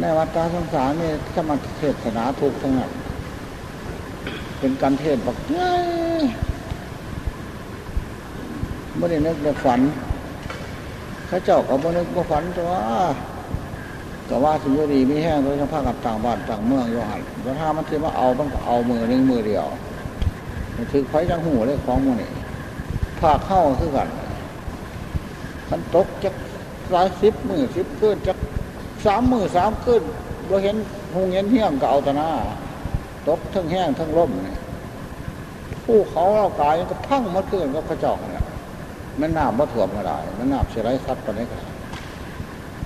ในวัฏสงสารนี่สมาเทศนาทุกทั้งนั้นเป็นการเทศบอกเไม่ได้นึกในฝันข้าเจ้าก็บ่นึกบ่ฝันตัวก็ว่าสิยุดีมีแห้งโดยเฉพาะกับต่างบ้านต่างเมืองอยู่หันแต่ถ้ามันที่มาเอาต้องเอามือหนึ่งมือเดียวมันถือไฟจังหูเลยของมือนี่ภาคเข้าคือกันมันตกจักหลายสิบมือสิบขึ้นจัก สามมือสามขึ้นเราเห็นหงเห็นเหี้ยงก็เอาตนาตกทั้งแห้งทั้งร่มเนี่ยผู้เขาเรากายก็พังมัดขึ้นก็กระจอกเนี่ยมันน้ำมัถ่วมก็ได้มันน้ำเสียไรซัดไปได้กัน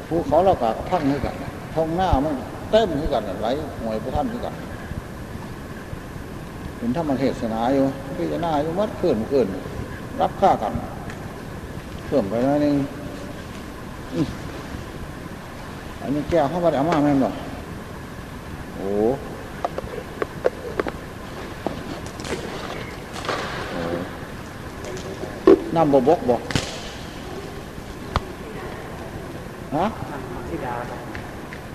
ภูเขาเรากาพังให้กันท้องหน้ามันเต็มให้กันไหลหวยพระท่านให้กันเห็นธรรมเทศนาอยู่พิจารณาอยู่มัดขึ้นขึ้นรับค่ากันเพิ่มไปแล้วนึง อันนี้แก้วเข้าไปเอามาแม่นบ่โอ้น้ำบบกบ่ฮะที่ดา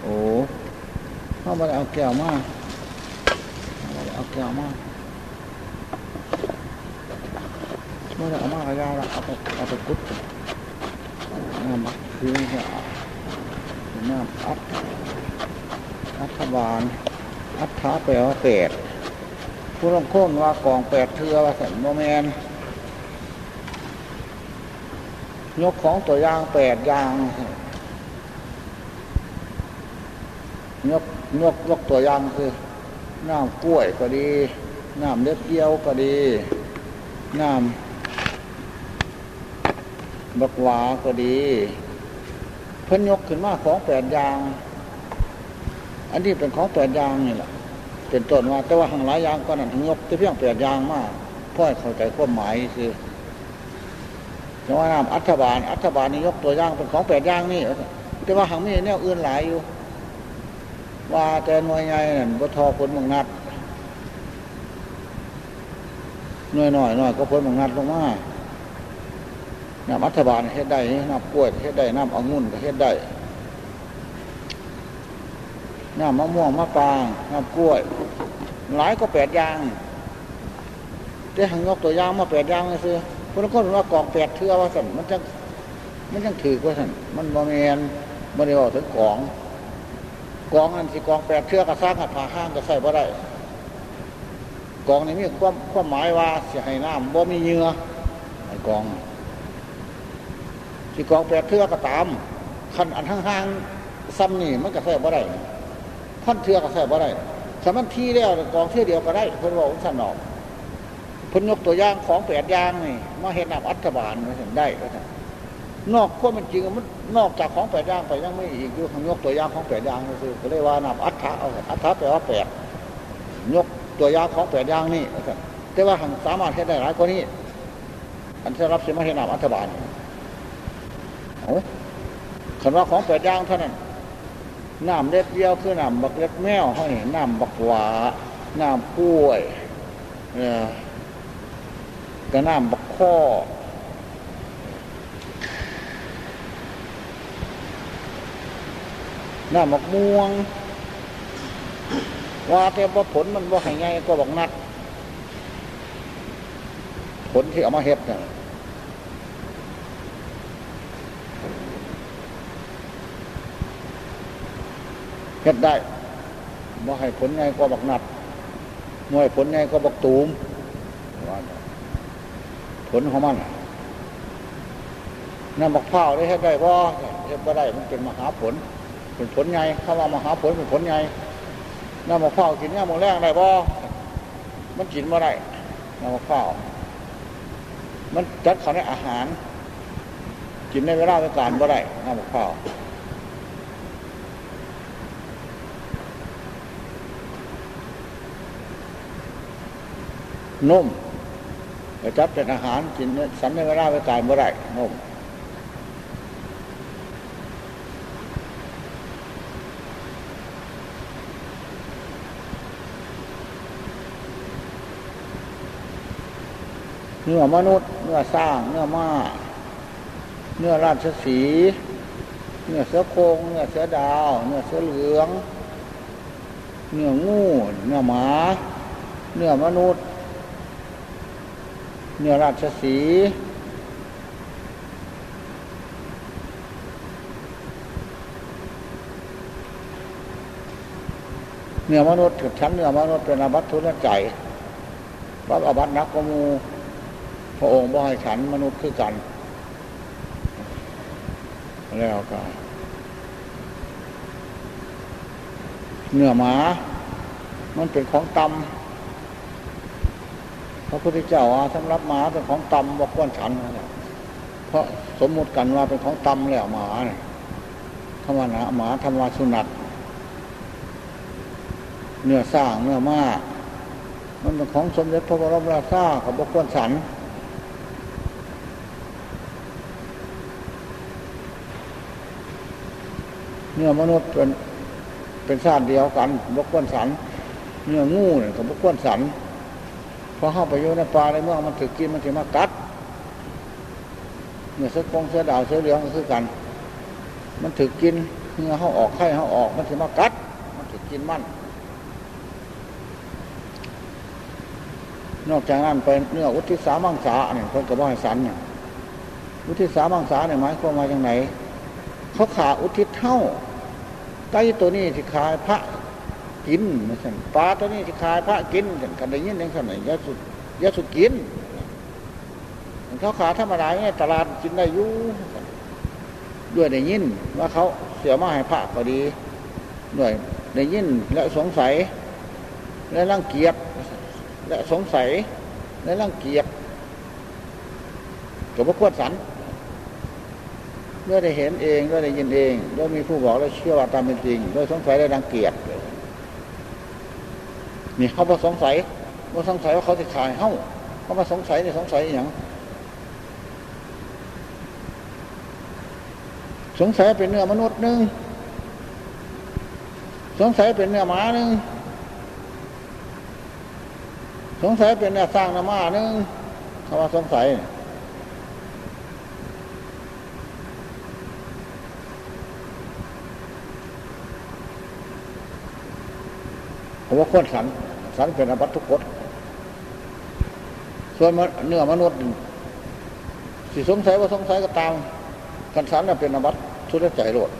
โอ้เข้าไปเอาแก้วมาเอาแก้วมาเมื่อเอามากระยาละเอาไปเอาไปกุดน้ำคือ น้ำอัดอัฐบาล อัฐาแปลว่าเป็ดผู้ลงโค้งว่ากองแปดเทือว่าสันโมเมนยกของตัวอย่างแปดอย่างยกยกยกตัวอย่างคือน้ำกล้วยก็ดีน้ำเล็บเยี่ยวก็ดีน้ำบักหวาก็ดี เพิ่นยกขึ้นมาของแปดอย่าง อันที่เป็นของแปดอย่างนี่แหละเป็นต้นว่า แต่ว่าหางหลายอย่างก็นั่นยกแต่เพียงแปดอย่างมากพ่อเข้าใจความหมายคือจะว่าน้ำอัฐบาล อัฐบาลนี่ยกตัวอย่างเป็นของแปดอย่างนี่แต่ว่าหางมีแนวอื่นหลายอยู่ ว่าแต่หน่วยใหญ่นั่นก็ทอผลบางนัดหน่วยหน่อยหน่อยก็ผลบางนัดลงมา น้ำอัฐบาลเฮ็ดได้น้ำกล้วยเฮ็ดได้น้ำองุ่นเฮ็ดได้น้ำมะม่วงมะปางน้ำกล้วย หลายก็แปดอย่างแต่หังยกตัวอย่างมาแปดอย่างเลยซื้อคนละคนว่ากองแปดเทือว่าสั่นมันจังมันจังถือว่าสั่นมันบะเมียนบริวารถึงกองกองอันสิกองแปดเทือกระซ่างหัดผาห้างก็ใส่บ่ได้กองนี้มีความความหมายว่าเสียให้น้ำบ่มีเยื่อไอ้กอง สิกองแปดเทือกระตามขันอันห้างๆซ้ำนี่มันก็ใส่บ่ได้พันเทือกก็ใส่บ่ได้สามันที่แล้วกองเทือเดียวก็ได้เพิ่นบอกสันนอกพ้นยกตัวอย่างของแปดอย่างนี่มาเห็นนับอัฐบาลมาเห็นได้ก็ได้นอกข้อมันจริงมันนอกจากของแปดอย่างไปยังไม่อีกยู่ของยกตัวอย่างของแปดอย่างก็คือก็เลยว่านับอัฐะเอาอัฐะแปลว่าแปดยกตัวอย่างของแปดอย่างนี่แต่ว่าสามารถใช้ได้หลายกว่านี้อันที่รับเสิมาเห็นนับอัฐบาล ขันว่าของแปดย่างเท่านั้นน้ำเล็ดเดียวคือน้ำบักเล็ดแมวเท่านี้น้ำบักหวาน้ำกล้วยกระน้ำบักข้อน้ำบักม่วง ว่าแต่ว่าผลมันว่าไงก็บอกนัด ผลที่เอามาเฮ็ดเนี่ย เฮ็ดได้ว่าให้ผลไงก็บอกนัดมวยผลไงก็บอกตูมผลของมันน้ำบักเผาได้เฮ็ดได้บ่เฮ็ดบ่ได้มันเป็นมหาผล เป็นผลไงเข้ามามหาผลเป็นผลไงน้ำบักเผากินน้ำมันแรงได้บ่มันกินบ่ได้น้ำบักเผามันจัดเขาในอาหาร กินในเวลาเป็นการบ่ได้น้ำบักเผา นุ่มจะจับเป็นอาหารกินสันในเวลาไปการเมื่อไรนมเนื้อมนุษย์ เนื้อสร้าง เนื้อม้า เนื้อราชสี เนื้อเสือโคงเนื้อเสือดาว เนื้อเสือเหลือง เนื้องู เนื้อหมา เนื้อมนุษย์ เนื้อราชสีเนื้อมนุษย์กับชั้นเนื้อมนุษย์เป็นอาบัตทุนใจพระอาบัตนักกมูพระองค์บ่ให้ฉันมนุษย์คือกัน แล้วก็เนื้อหมา มันเป็นของตำ พระพุทธเจ้าสำหรับหมาเป็นของตำว่าควรฉันเพราะสมมุติกันว่าเป็นของตำแล้วหมาเนี่ยธรรมะหมาธรรมะสุนัตเนื้อสร้างเนื้อมากมันเป็นของสมเด็จพระบรมราชาของบุคคลสันเนื้อมนุษย์เป็นเป็นชาติเดียวกันบุคคลสันเนื้องูเนี่ยกับบุคคลสัน พอเข้าไปอยู่ในป่าในเมืองมันถือกินมันถือมากัดเนื้อเสือกงเสือดาวเสือเหลืองก็คือกัน มันถือกินเนื้อเขาออกไข่เขาออกมันถือมากัด มันถือกินมันนอกจากนั้นไปเนื้ออุทิศามังสาเนี่ยคนกระบอกสันเนี่ยอุทิศามังสาเนี่ยหมายความมาจากไหนเขาขาอุทิศเท่าไก่ตัวนี้ที่ขายพระ กินนะสันปลาตัวนี้ที่ขายพระกินกันกันได้ยินยังสันไหนยาสุดยาสุดกินเขาขาธรรมดาเนี่ยตลาดกินได้ยู่ด้วยได้ยินว่าเขาเสียมาให้พระก็ดีด้วยได้ยินและสงสัย และรังเกียจและสงสัย และรังเกียจกับพระควดสันเมื่อได้เห็นเองเมื่อได้ยินเองเมื่อมีผู้บอกและเชื่อว่าตามเป็นจริงโดยสงสัยและรังเกียจ นี่เขามาสงสัยว่าสงสัยว่าเขาจะขายเฮ้าเขามาสงสัยในสงสัยอย่างสงสัยเป็นเนื้อมนุษย์หนึ่งสงสัยเป็นเนื้อหมาหนึ่งสงสัยเป็นเนี่ยสร้างนามานึงคำว่าสงสัยผมว่าคนสัน สันเป็นอวัตทุกข์ส่วนเนื้อมนุษย์สิสงสัยว่าสงสัยก็ตามกันสันเป็นอวัตทุกข์ใจโลด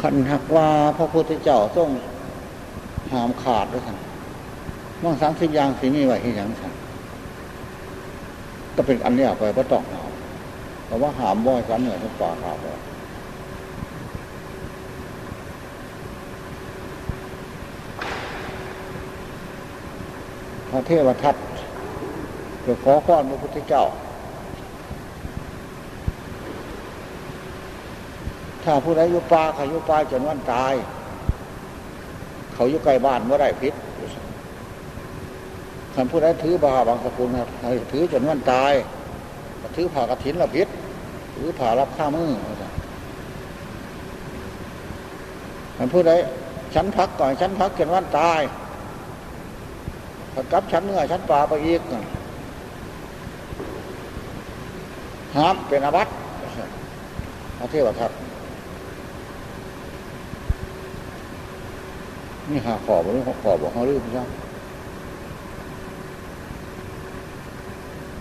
ขันหักว่าพระพุทธเจ้าต้องหามขาดด้วยกันมั่งสังสิยางสีนี้ไว้ที่ยังสันก็เป็นอันเนี้ไปพระต้องหา แต่ว่าหามบ่อยกันเหนื่อยทั้งป่าขาดเลยพระเทวทัตเดี๋ยวขอข้อนพระพุทธเจ้า ถ้าผู้ใดอยู่ป่าเขาอยู่ป่าจนวันตาย เขาอยู่ใกล้บ้านเมื่อไรพิษท่านผู้ใดถือบาบางสกุลครับถือจนวันตายถือผ่ากระถินละพิษ ถือผ่ารับข้ามือท่านผู้ใดชั้นพักก่อนชั้นพักจนวันตายถ้ากลับชั้นเนื้อชั้นป่าไปอีกห้ามเป็นอาบัติพระเทวทัตนี่หาขอบหรือขอบบอกเขาลืมใช่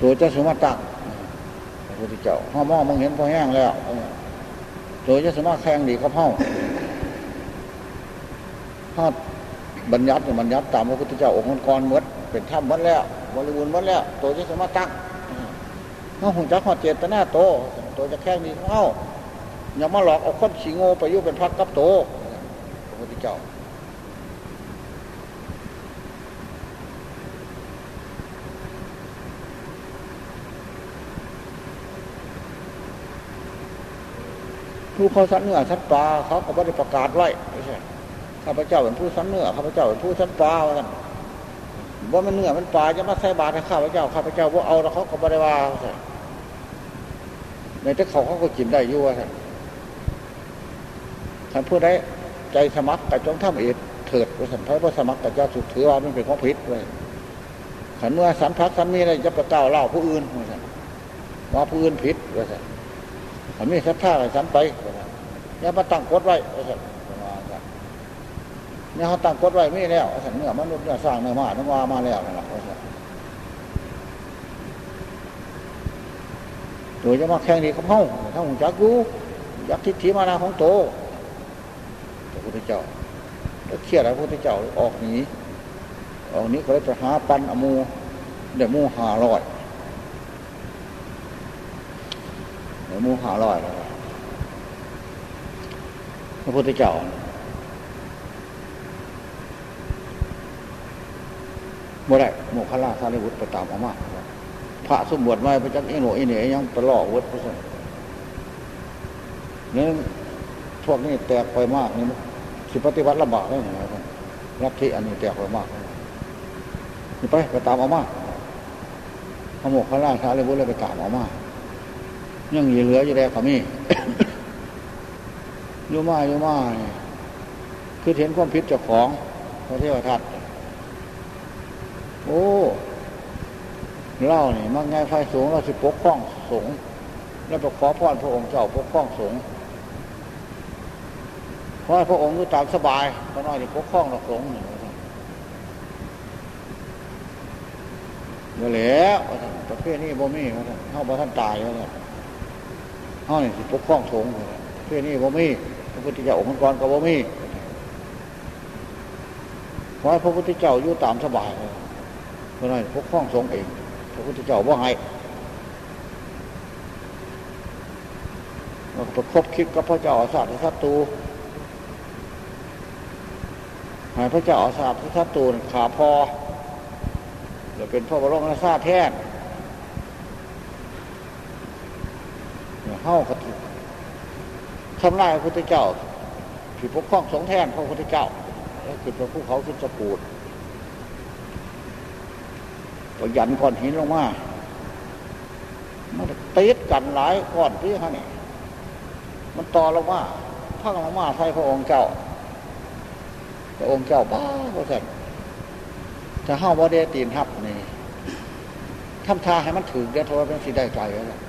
ตัวเจ้าสมัติตั้ง พระพุทธเจ้าห้อมอมึงเห็นพอแห้งแล้วตัวเจ้าสมบัติแข่งดีก็เผ่าถ้าบัญญัติบัญญัติตามพระพุทธเจ้าองค์กรมดเป็นถ้ำมดแล้ว บริบูรณ์มดแล้ว ตัวจ้าสมบัติตั้งเขาหงจักหอดเจตนาโต ตัวจะแข่งดีเข้าอย่ามาหลอกเอาคนขี้โง่ไปยุ่เป็นพักกับโตพระพุทธเจ้า ผู้เขาสันเนื้อสันปลาเขาก็ไม่ได้ประกาศไว้ไม่ใช่ข้าพเจ้าเป็นผู้สันเนื้อข้าพเจ้าเป็นผู้สันปลาว่ากันว่ามันเนื้อมันปลาจะมาใส่บาตรให้ข้าพเจ้าข้าพเจ้าว่าเอาแล้วเขาก็ไม่ได้ว่าใช่ในที่เขาเขาก็กินได้ยู่ว่ท่านผู้ใดใจสมัครแต่จงทำเอ็ดเถิดว่าสันพระสมัครแต่เจ้าสุดถือว่ามันเป็นของพิษเลยขันเมื่อสันพักสันมีอะไรจะประเก้าเล่าผู้อื่นว่าผู้อื่นผิดว่าสันันมีสัทธาอะไรสันไปเนี่ยมาตั้งกฎไว้ว่าสันเนี่ยเขาตั้งกฎไว้ไม่แล้วสันเนื้อมนุษย์เนี่ยสร้างเนื้อมาต้องว่ามาแล้วนั่นแหละว่าสันโดยจะมาแข่งดีกับเขาถ้าหุ่นจักกูยักษ์ทิฏฐิมานาของโตพระพุทธเจ้าแล้วเครียดพระพุทธเจ้าออกหนีออกนี้ก็เลยไปหาปันอมูเดี๋ยวมูหาลอย เดี๋ยวมูหาลอยพระพุทธเจ้าเมื่ไรโมฆะลาสารีวุฒิไปตามออกมาพระสมบวชไว้พระจักเองหนูเองเนี่ยยังตลอดวุฒิพระสงฆ์นี่พวกนี้แตกไปมากนี่สิปฏิวัติลำบากเลยนะครับรัฐที่อันนี้แตกไปมากนี่ไปไปตามออกมาพระโมกขราชาเลยวุฒิเลยไปตามออกมา ยังเหลืออยู่แล้วขามีอยู่มาอยู่มาคือเห็นความพิษเจ้าของพระเทวทัตโอ้เล่านี่มักง่ายไฟสูงเราสิปกป้องสงแล้วไปขอพรพระองค์เจ้าปกป้องสงเพราะพระองค์ก็ตามสบายพระน้อยจะปกป้องเราสงฆ์เดี๋ยวแล้วประเภทนี้บ่มีว่าท่านเขาบ่ท่านตายว่าท่านเข้านี่สิปกป้องสงฆ์ประเภทนี้บ่มีพระพุทธเจ้าองค์กรก็บ่มีเพราะพระพุทธเจ้าอยู่ตามสบายเพราะน้อยปกป้องสงฆ์เอง พระพุทธเจ้าว่าไงเราประคบคิดกับพระเจ้าอาสาทศัตรูให้พระเจ้าอาสาทศัตรูขาพอจะเป็นพระบรมราชาแท เข้ากับทำลายพระพุทธเจ้าผิดปกครองสงแทนพระพุทธเจ้าแล้วคือพระผู้เขาขึ้นสะปูดก็ยันก้อนหินลงมามันติดกันหลายก้อนที่เขาเนี่มันต่อลงมาพังลงมาใส่พระองค์เจ้าพระองค์เจ้าบ้าพระเจ้จะเข้าบ่ได้ตีนทับนี่ทำทาให้มันถึงเดี๋ยวโทรเป็นสีได้ใจแล้ว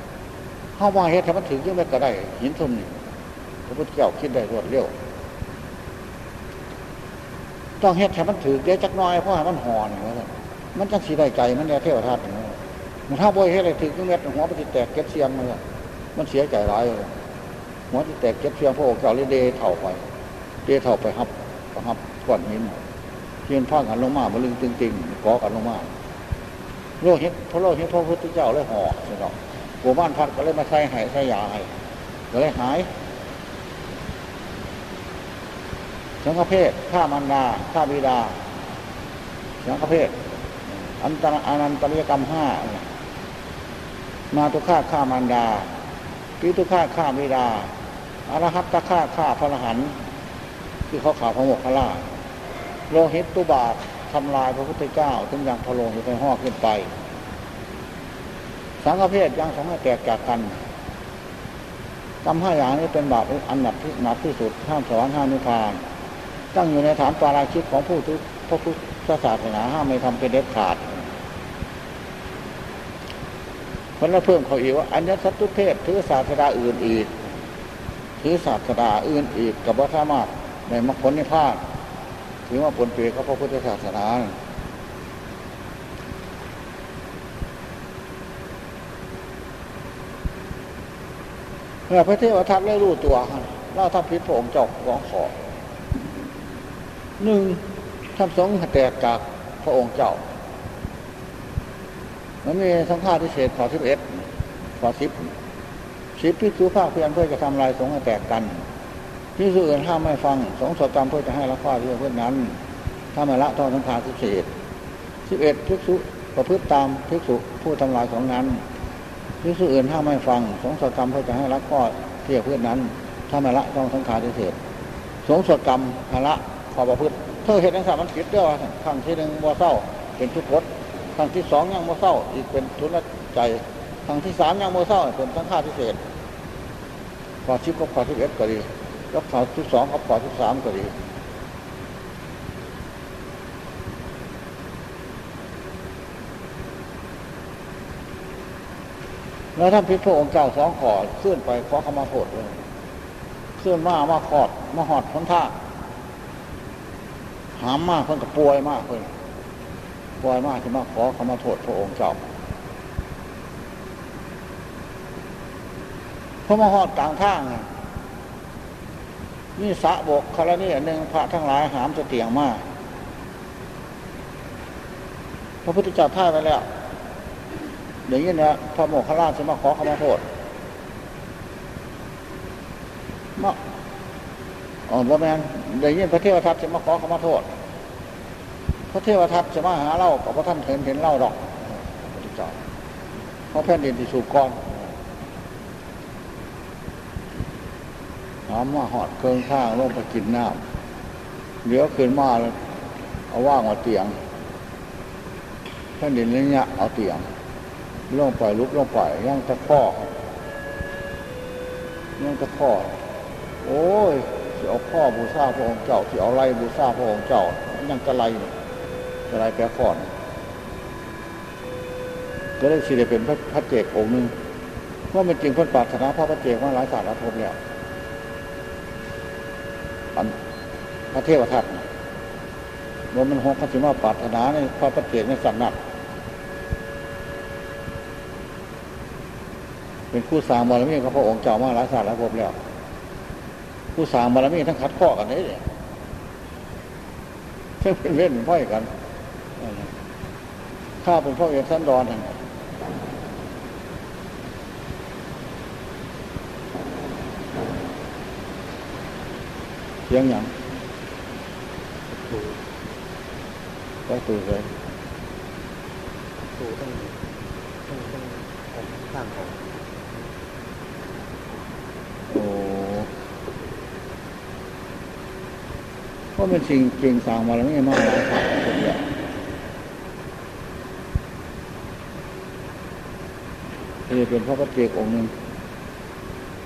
เข้ามาเฮ็ดให้มันถึงยังไม่ก็ได้ หินทุ่มนี่พระพุทธเจ้าคิดได้รวดเร็วต้องเฮ็ดให้มันถึงเดี๋ยวจักน้อยเพราะให้มันห่อนอย่ามันจังสีได้ใจมันเนี่ยเทวทัตอย่างนี้มันถ้าบ่อยเฮ็ดอะไรถึงยังเม็ดหัวมันจะแตกเก็บเสียงเลยมันเสียใจร้ายเลยหัวจะแตกเก็บเสียงพระองค์เจ้าเลยเดเท่าไปเดเท่าไปฮับฮับก้อนหินเทียนผ้ากันลงมาบลึงจริงๆกอกันลงมาโลหิตพระโลหิตพระพุทธเจ้าเลยห่อใช่ไหม หัวบ้านพัดก็เลยมาใส่หายใส่ยาให้ก็เลยหายสังฆเพศฆ่ามันดาฆ่าบิดาสังฆเพศอันตรอนันตริยกรรมห้ามาตุฆ่าฆ่ามันดาปิตุฆ่าฆ่าบิดาอรหัตตฆ่าฆ่าพระรหันคือเขาข่าวพระโมกขล่าโลหิตตุบาททำลายพระพุทธเจ้าถึงอย่างพะโลงจะไปห่อขึ้นไป สังฆเพศยังสองให้แตกจากกันกรรมห้าอย่างนี้เป็นบาปอันหนักที่หนักที่สุดห้ามสวรรค์ห้ามนิพพาน ตั้งอยู่ในฐานปาราชิกของผู้ทุกพระพุทธศาสนาห้ามไม่ทำเป็นเด็ดขาดคนละเพิ่มเขาอีกว่าอัญญสัตตุเทศถือศาสดาอื่นอีกถือศาสดาอื่นอีกกับวัฒนมารในมรรคผลนิพพานถือว่าผลเปรียกับพระพุทธศาสนาเมื่อ พระเทวทัตได้รู้ตัวเล่าทำพิษพระองค์เจ้าของขอหนึ่งทำสองแตกจากพระองค์เจ้ามันมีสังฆาทิเศษขอสิบเอ็ดขอสิบสิบพิจูภาคเพียรเพื่อจะทำลายสงฆ์แตกกันพิสูจอื่นห้ามไม่ฟังสองสตามเพื่อจะให้ละข้อเรื่เพื่อนนั้นถ้าม่ละต้องสังฆาทิเศษสิบเอ็ดพิสุประพฤติตามพิสุผู้ทำลายของนั้น พิสูจอื่นห้ามไม่ฟัง สงสตามเพื่อจะให้ละข้อเที่ยเพื่อนนั้น ถ้าไม่ละต้องสังฆาทิเศษสงสกรรมภละขอประพฤติเธอเห็นนักสามันผิดด้วยครั้งที่หนึ่งบัวเศร้าเป็นทุกข์ครั้งที่สองยังโมเศร้า อีกเป็นทุนใจครั้งที่สามยังโมเศร้าเป็นสังฆาทิเศษขอชิบกับขอสิบเอ็ดก็ดี แล้วขอที่สองกับขอที่สามก็ดี แล้วท่านพิพระองค์เจ้าสองขอขึ้นไปขอขมาโทษเลยขึ้นมามาขอดมาหอดพ้นท่าหามมากเพิ่นกับป่วยมากเพิ่นป่วยมากที่มาขอขมาโทษพระองค์เจ้าพระมาหอดกลางท่างนี่สะบกคารนี่หนึ่งพระทั้งหลายหามจะเตียงมาก พระพุทธเจ้าท่าไปแล้ว เดี๋ยวนี้นะพระโมคคัลลาจะมาขอขมาโทษมาอ๋อบ่แมนเดี๋ยวนี้พระเทวทัตจะมาขอขมาโทษ พระเทวทัตจะมาหาเล่ากับพระท่านเห็นเห็นเล่าดอกพระพุทธเจ้าเพราะแผ่นดินที่สูบก้อนน้ำมาหอดเครื่องข้างลงไปกินน้ำเดี๋ยวขึ้นมาเอาว่างเอาเตียงแผ่นดินนี้เนี่ยเอาเตียง ลงไปลุกลงไปย่างตะข้อย่างตะข้อ โอ้ยที่เอาข้อบูชาพระองค์เจ้าที่เอาไรบูชาพระองค์เจ้ายังจะไรจะไรแปรข้อนก็ได้สิได้เป็นพระพระเจกองค์หนึ่งว่ามันจริงเพื่อนปรารถนาพระพระเจกมาหลายศาสตร์ละพบแล้วอันพระเทวทัตว่ามันหกขันธิมาปรารถนาในพระพระเจกในสันนัก เป็นผู้สร้างบารมีกับพระองค์เจ้ามาหลายศาสตร์หลายภพแล้ว ผู้สร้างบารมีทั้งคัดข้อกันนี่เลยเพื่อนเล่นพ่อยกันข้าเป็นพ่อเอกสันดอนทั้งเสียงอย่างก็ตูเลยตูต้องต้องต้องออกข้างออก โอ้ เพราะเป็นสิ่งจริงสร้างมาแล้วไม่มากหลายสายคนเดียวที่เป็นพระปฏิเจกองค์หนึ่ง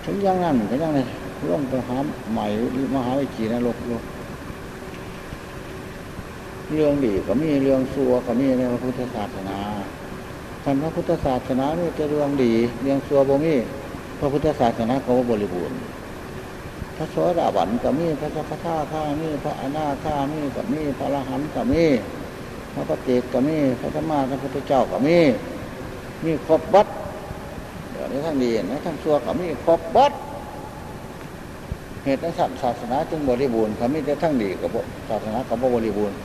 ถึงอยังนั่นก็ยังเลยร่องไปหาใหม่มหาวิจีนรกโลกเรื่องดีก็มีเรื่องซัวก็มีในพระพุทธศาสนาท่านพระพุทธศาสนานี่จะเรื่องดี เรื่องซัวบ่มีพระพุทธศาสนาเขาบริบูรณ์ พระโสดาบันก็มีพระสัพพะข้ามีพระอนาคามีก็มีพระอรหันต์ก็มีพระปฏิกก็มีพระธรรมาพระพุทธเจ้าก็มีมีครบบัดเดี๋ยวนี้ทั้งดีนะทั้งชั่วก็มีครบบัดเหตุนั้นศาสนาจึงบริบูรณ์เขามีแต่ทั้งดีกับศาสนากับบริบูรณ์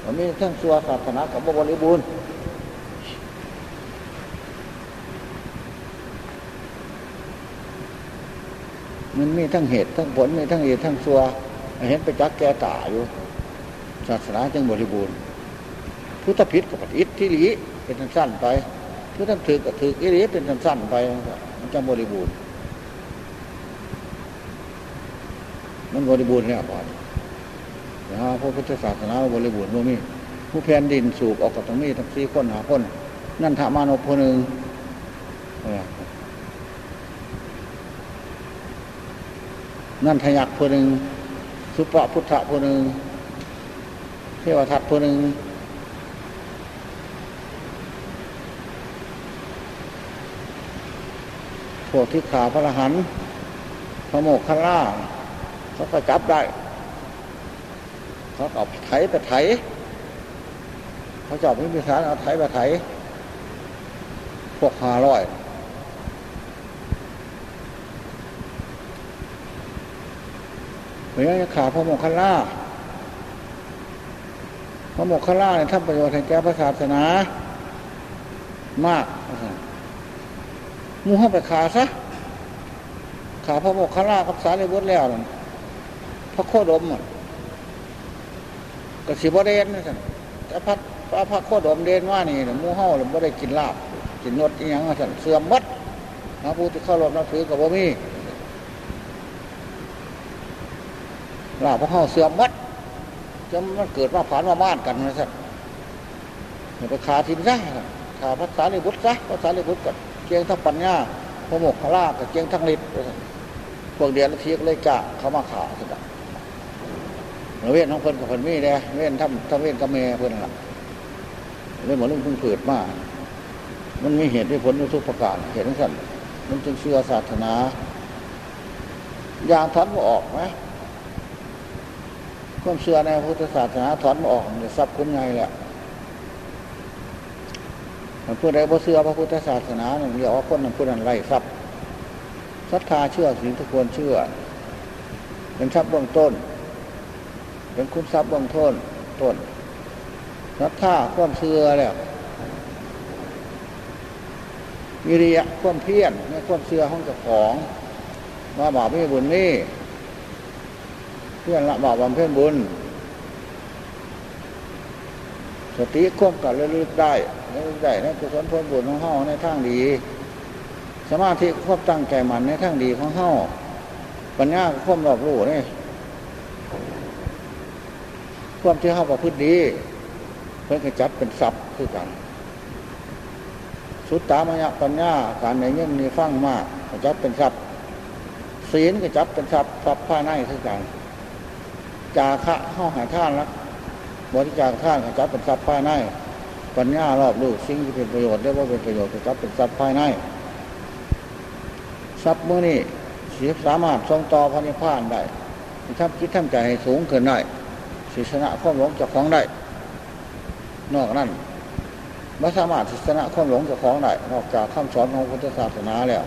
เขามีทั้งชั่วศาสนากับบริบูรณ์ มันมีทั้งเหตุทั้งผลมีทั้งเหตุทั้งซัวเห็นไปจักแก่ตาอยู่ ศาสนาจึงบริบูรณ์พุทธพิษกับปฏิทิริเป็นสั้นไปพุทธถือกับถืออิริเป็นสั้นไปมันจะบริบูรณ์มันบริบูรณ์เนี่ยก่อนนะฮะพระพุทธศาสนาบริบูรณ์ว่ามีผู้แผ่นดินสูบออกกับตรงนี้ทั้งสี่คนหาคน นั่นธรรมานพหนึ่ง นั่นทยักผู้หนึ่งสุปะพุทธะผู้หนึ่งเทวทัตผู้หนึ่งพวกที่ขาพระรหันพระโมกขล่าเขาก็จับได้ เขาเอาไถไปไถเขาจับไม่มีสารเอาไถไปไถพวกหาร้อย เพราะงั้นขาพระโมคคัลลาพระโมคคัลลาเนี่ยทำประโยชน์ให้แก่พระศาสนามากมูห้าไปขาซะขาพระโมคคัลลากับสารีบุตรแล้วนั่นพระโคดมอะกสิบเดนนี่สิแต่พระพระพระโคดมเดนว่านี่มูเฮาหรือบ่ได้กินลาบกินนดอีหยังสั่นเสื่อมมัดนะผู้ที่เข้ารบนับถือกับบ่มี ลาพวกเขาเสื่อมมัดจะมันเกิดมาผ่านมาบ้านกันนะสักอย่าไปขาทิมซะขาภาษาลิบุตรซะภาษาลิบุตรกับเกียงทั้งปัญญาพระโมกขลากับเกียงทั้งฤทธิ์พวกเดียนเทียกเลยกะเขามาขาสุดอะเว้นของเพิ่นกับเพิ่นมีเด้เว้นทำทำเว้นกับเมย์เพิ่นละเว้นหมอลุ่มพึ่งผืดมามันมีเหตุมีผลในทุกประการเหตุทั้งสั้นมันจึงเชื่อศาสนาอย่างถอนมาออกไหม ความเชื่อในพุทธศาสนาถอนมาออกเนี่ยทรัพย์คุณไงแหละมันพูดใดบ่เชื่อพระพุทธศาสนาเนี่ยเรียกว่าคนนั้นพูดนั้นไล่ทรัพย์ศรัทธาเชื่อสิ่งทุกคนเชื่อ เป็นทรัพย์เบื้องต้น เป็นคุณทรัพย์เบื้องต้นต้นศรัทธาความเชื่อแล้ววิริยะความเพียรในความเชื่อของเจ้าของว่าบาปไม่บุญนี่ พื่อนละบาปบำเพ็ญบุญ สติควบกับระลึกได้ระลึกได้ในกุศลผลบุญของเฮาในทางดี สมาธิควบตั้งใจมันในทางดีของเฮาปัญญาควบรอบรู้นี่ควบที่เฮาประพฤติดี เพื่อนจัดเป็นทรัพย์คือกันสุดตามยปัญญาการในเงื่อนนี้ฟังมากจัดเป็นทรัพย์ศีลก็จัดเป็นทรัพย์ทรัพย์ผ้าในคือกัน จาคะห้าหาท่านละบริจาคท่านก็จัดเป็นทรัพย์ภายใน ปัญญารอบรู้สิ่งที่เป็นประโยชน์ได้ว่าเป็นประโยชน์ก็จัดเป็นทรัพย์ภายในทรัพย์มื่อนี้สีสามารถทรงต่อพระนิพพานได้ทำคิดทำใจให้สูงเกินได้ศิษณะข้อมหลงจากของได้ นอกนั้นไม่สามารถศิษณะข้อมหลงจากของได้นอกจากคำสอนของพุทธศาสนาแล้ว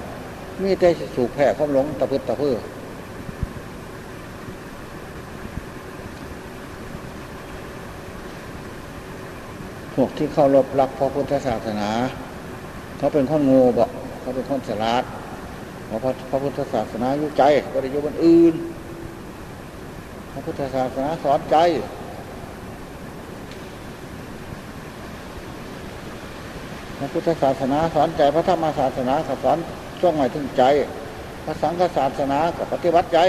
มีแต่สูกแผ่ข้อมหลงตะพึดตะพื้พ วกที่เข้ารบรักพระพุทธศาสนา เขาเป็นคนงูบอกเขาเป็นคนสลาดเพราะพระพุทธศาสนาอยู่ใจก็ได้อยู่บนอื่น พระพุทธศาสนาสอนใจ พระพุทธศาสนาสอนใจพระธรรมศาสนาสอนช่วงหมายถึงใจ พระสังฆศาสนากับปฏิบัติใจ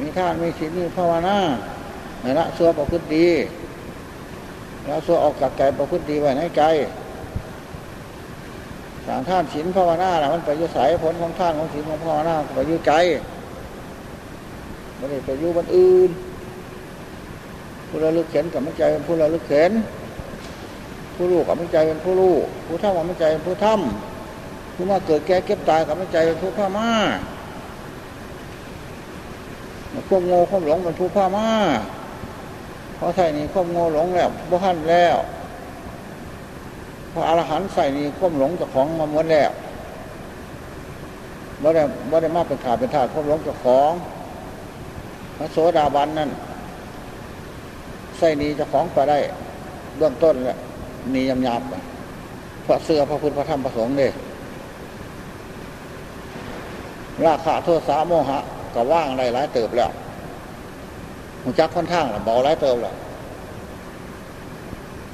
มีท่านมีศีลมีภาวนา ละซัวประพฤติดีละซัวออกจากใจประพฤติดีไว้ในใจสางท่านศีลภาวนาแหละมันไปยุสัยผลของท่านของศีลของภาวนาไปยุใจไม่ได้ไปยุบนอื่นผู้ระลึกเข็นกับไม่ใจเป็นผู้ระลึกเข็นผู้ลูกกับไม่ใจเป็นผู้ลูกผู้ท่ำกับไม่ใจเป็นผู้ท่ำผู้มาเกิดแก่เก็บตายกับไม่ใจเป็นผู้พม่าพวกโง่ข้อมหลงเป็นผู้พม่า เพราะใส่นี้ข้มโง่หลงแล้วบ่หันแล้วพระอรหันต์ใส่นี้ข้มหลงจากของมาหมดแล้วบ่ได้บ่ได้มาเป็นขาเป็นถาดข้มหลงจากของพระโสดาบันนั่นใส่นี้จะของไปได้เบื้องต้นแหละนียำยาบพระเสื้อพระพุทธพระธรรมพระสงฆ์เนี่ยราคาโทษสาโมหะก็ว่างได้หลายเติบแล้ว หูจักค่อนข้างเบาหลายเติบแล้ว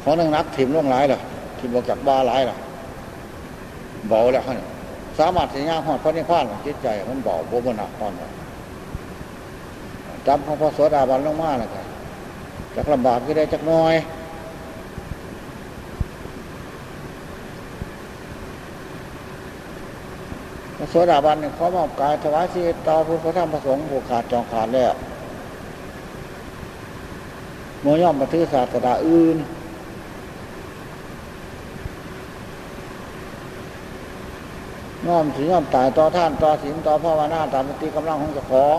ขอนึ่งนักถิ่มล่วงหลายล่ะถิ่มบอกจากบ้าหลายล่ะเบาแล้วเนี่ยสามารถที่ย่างหอดพระนิพพานจิตใจ มันเบาโบนักตอนนั้นจำของพระโสดาบันลงมาเลยครับจากลำบากก็ได้จากน้อยพระโสดาบันเนี่ยขามอบกายถวายชีวิตต่อพุทธธรรมประสงค์ผูกขาดจองขาดแล้ว มย่อมมาถือศาสดาอื่นน้อมถือย่อมตายต่อท่านต่อศีลต่อพ่อวานาตามสติกำลังของเจ้าของ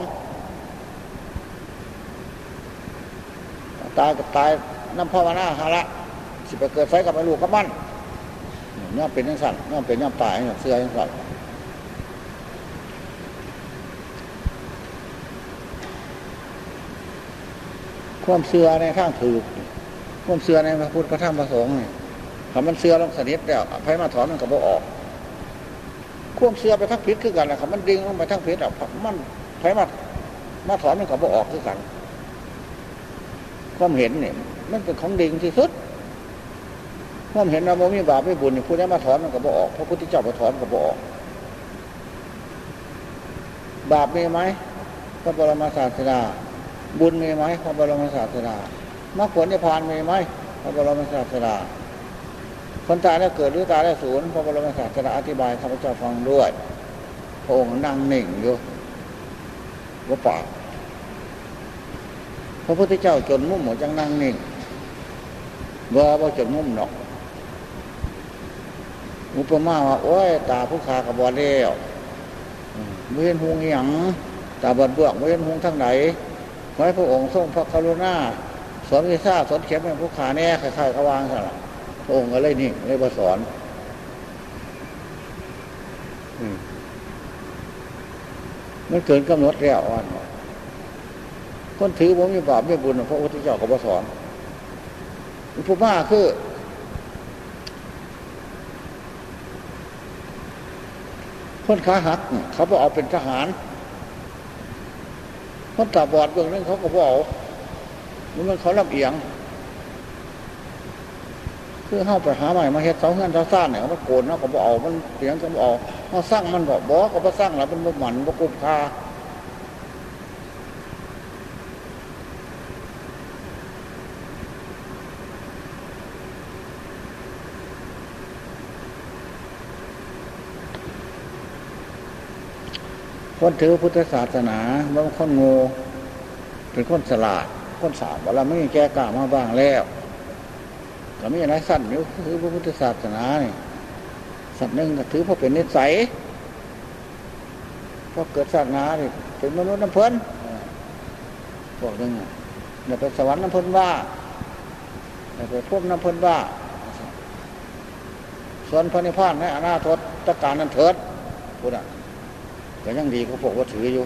ตายกับตายน้ำพ่อวานาฮาระสิไปเกิดไฟกับไอ้ลูกกับมันย่อมเป็นยังสั่นย่อมเป็นย่อมตายเสื้อยังสั่น ความเสือในทางถือความเสือในพระพุทธพระธรรมพระสงฆ์เนี่ยคำมันเสือลงสนิทแล้วไพ่มาถอนมันกับโบออกความเสือไปทั้งพิษคือกันนะครับมันดึงลงไปทั้งพิษอะมันไพ่มามาถอนมันกับโบออกคือกัน ความเห็นเนี่ยมันเป็นของดิ่งที่สุดความเห็นเราโมมีบาปไม่บุญเนี่ยผู้นี้มาถอนมันกับโบออกพระพุทธเจ้ามาถอนกับโบออก บาปมีไหมพระบรมศาสดา บุญมีไหมพระบรมศาสดามรรคผลนิพพานมีไหมพระบรมศาสดาคนตายแล้วเกิดหรือตายแล้วสูญพระบรมศาสดาอธิบายข้าพเจ้าฟังด้วยพระองค์นั่งหนิ่งอยู่ว่าปากพระพุทธเจ้าจนมุ่มหมดจังนั่งหนิ่งว่าว่าจนมุ่มหนอกอุปมาว่าโอ้ยตาผู้ขากับบอดแล้วไม่เห็นหงหยังตาบอดเบือกไม่เห็นหงทั้งไหน ไว้พระองค์ทรงพระกรุณาสอนวิชาสอนเข็มให้ผู้ขาแน่คล้ายๆกระวางสั่นพระองค์ก็เลยนี่เลยมาสอนมันเกินกำหนดแล้วอ่อนคนถือผมมีบาปมีบุญพระพุทธเจ้าก็มาสอนอุปมาคือคนขาหัก เขาบอกเอาเป็นทหาร คนตาบอดเบื้องนั้นเขาก็บอกมันเขาลำเอียง คือเข้าไปหาใหม่มาเฮ็ดเสาเงินเสาซ่านเนี่ยมันโกนเนาะก็บอกมันเสียงก็บอกเอาเขาสร้างมันบอกบอกก็มาสร้างแล้วมันบ่หมันบ่กุมคา คนถือพุทธศาสนาบางคนโง่เป็นคนสลาด คนสามเวลาไม่แก้กล้ามาบ้างแล้วก็มีอะไรสั้นอยู่คือพระพุทธศาสนาเนี่ยสัตว์หนึ่งก็ถือเพราะเป็นนิสัยเพราะเกิดศาสนาเนี่ยเป็นมนุษย์น้ำเพลินพวกหนึ่งเดี๋ยวไปสวรรค์น้ำเพลินว่าเดี๋ยวไปพวกน้ำเพลินว่าส่วนพระนิพพานในอนาคตการนั้นเถิดพูดอะ ก็ยังดีเขาพวกว่าถืออยู่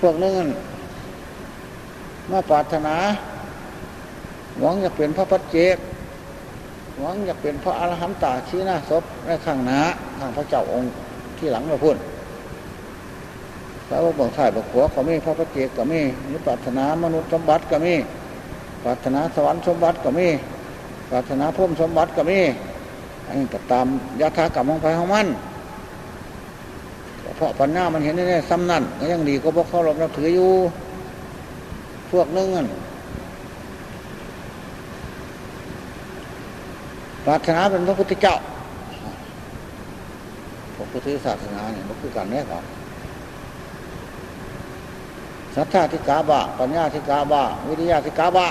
พวกนึงมาปรารถนา หวังอยากเป็นพระพัจเจก หวังอยากเป็นพระอรหันตาชี้หน้าศพในข้างหน้าข้างพระเจ้าองค์ที่หลังเราพูดพระว่าบอกถ่ายบอกหัวก็มีพระพัจเจกก็มีนี่ปรารถนามนุษย์สมบัติก็มีปรารถนาสวรรค์สมบัติก็มีปรารถนาพุ่มสมบัติก็มีอันนี้ก็ตามยาทากรรมของไฟของมัน เพราะปัญญามันเห็นแน่ๆซ้ำนั่นยังดีก็บอกเขาลบนับถืออยู่ พวกนึงปรารถนาเป็นพระพุทธเจ้าพระพุทธศาสนาเนี่ยมันคือการแน่ครับศรัทธาทิกาบะปัญญาทิกาบะวิทยาทิกาบะ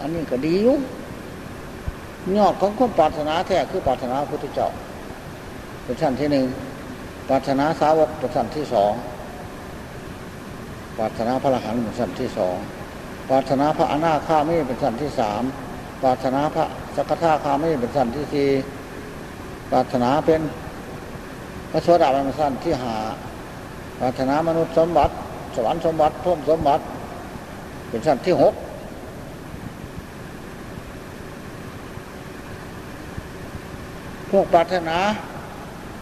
อันนี้ก็ดีอยู่ยอดของคนปรารถนาแท้คือปรารถนาพระพุทธเจ้า เป็นชั้นที่หนึ่งปรารถนาสาวกเป็นชั้นที่สองปรารถนาพระอรหันต์เป็นชั้นที่สองปรารถนาพระอนาคามีเป็นชั้นที่สามปรารถนาพระสกทาคามีเป็นชั้นที่สี่ปรารถนาเป็นพระสวสดาเป็นชั้นที่หาปรารถนามนุษย์สมบัติ สวรรค์สมบัติพุ่มสมบัติ เป็นชั้นที่หกพวกปรารถนา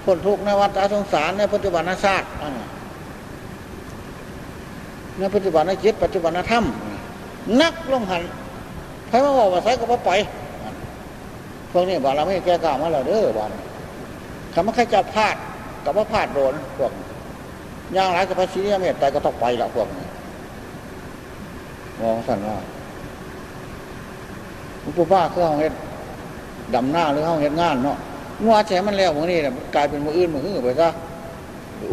พ้นทุกข์ในวัฏสงสารในปัจจุบันชาติในปัจจุบันจิตปัจจุบันธรรมนักลงหันใครมาบอกว่าใส่ก็บ่ไปพวกนี้บาเราไม่แก้กล้ามาแล้วเด้อบานคำว่าใครจะพลาดกับว่าพลาดโดนพวกย่างไรกับพระชีเมตตายก็ต้องไปละพวกนี้มองสั่นว่าอุปบ้าคือเขาเห็ดดำหน้าหรือเขาเห็ดงานเนาะ งัวแฉมันแล้วของนี่นี่ยกลายเป็นมืออื่นมือหื้อไปซะ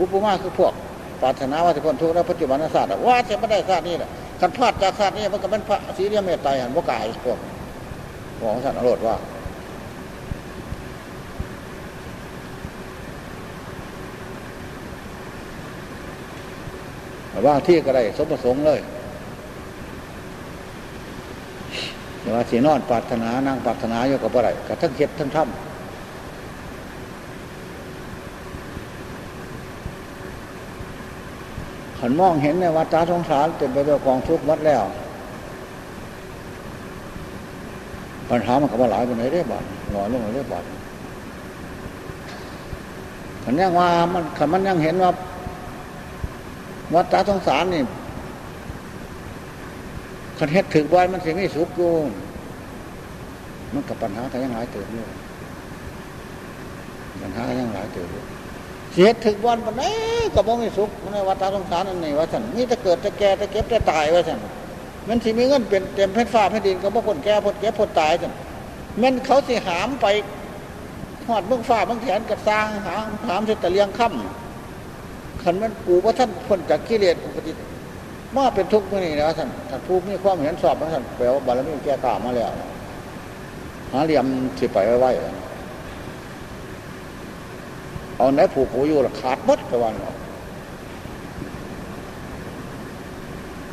อุปมาคือพวกปรารถนาว่าจะพ้นทุกข์ในปัจจุบันศาสตร์ว่าจะไม่ได้ศาสตร์นี่แหละการพลาดจากศาสตร์นี่มันก็เป็นพระสีเรียมเมตไตรหันว่ากายพวกของสัตว์อรรถว่าว่าที่ก็ได้สมประสงค์เลยแต่ว่าสีนอนปรารถนานั่งปรารถนาอยู่กับอะไรกับทั้งเข็ดทั้งถ้ำ ขันมองเห็นในวัฏฏะสงสารเต็มไปด้วยกองทุกข์วัดแล้ว ปัญหามันก็มาหลายไปไหนได้บ้างหน่อยลงไหนได้บ้างขันยังว่ามันขันมันยังเห็นว่า วัฏฏะสงสารนี่ขันเฮ็ดถึงไว้มันสิไม่สุกอยู่มันกับปัญหาก็ยังหลายเติมอยู่ปัญหาก็ยังหลายเติมอยู่ เสียถึงวันปันนี้ก็บ่มีสุขในวัฏสงสารนั่นนี่ว่าฉันนี่จะเกิดจะแก่จะเก็บจะตายว่าฉันมันสิมีเงินเป็นเต็มเพชรฟ้าแผ่นดินก็บ่คนแก่พดเก็บพดตายฉันมันเขาสิหามไปหอดเบื้องฟ้าเบื้องแขนกับสร้างหาหามเสตะเลียงค่ำขันมันกูว่าท่านพ้นจากกิเลสปกติมาเป็นทุกข์มื่อนี้นะท่านท่านผู้มีความเห็นสอบนะท่านแปลว่าบารมีแก่กล้ามาแล้วหาเหลี่ยมสิไปไว้ไว้ เอาไหนผูกผูอยู่ละขาดมัดไปวัน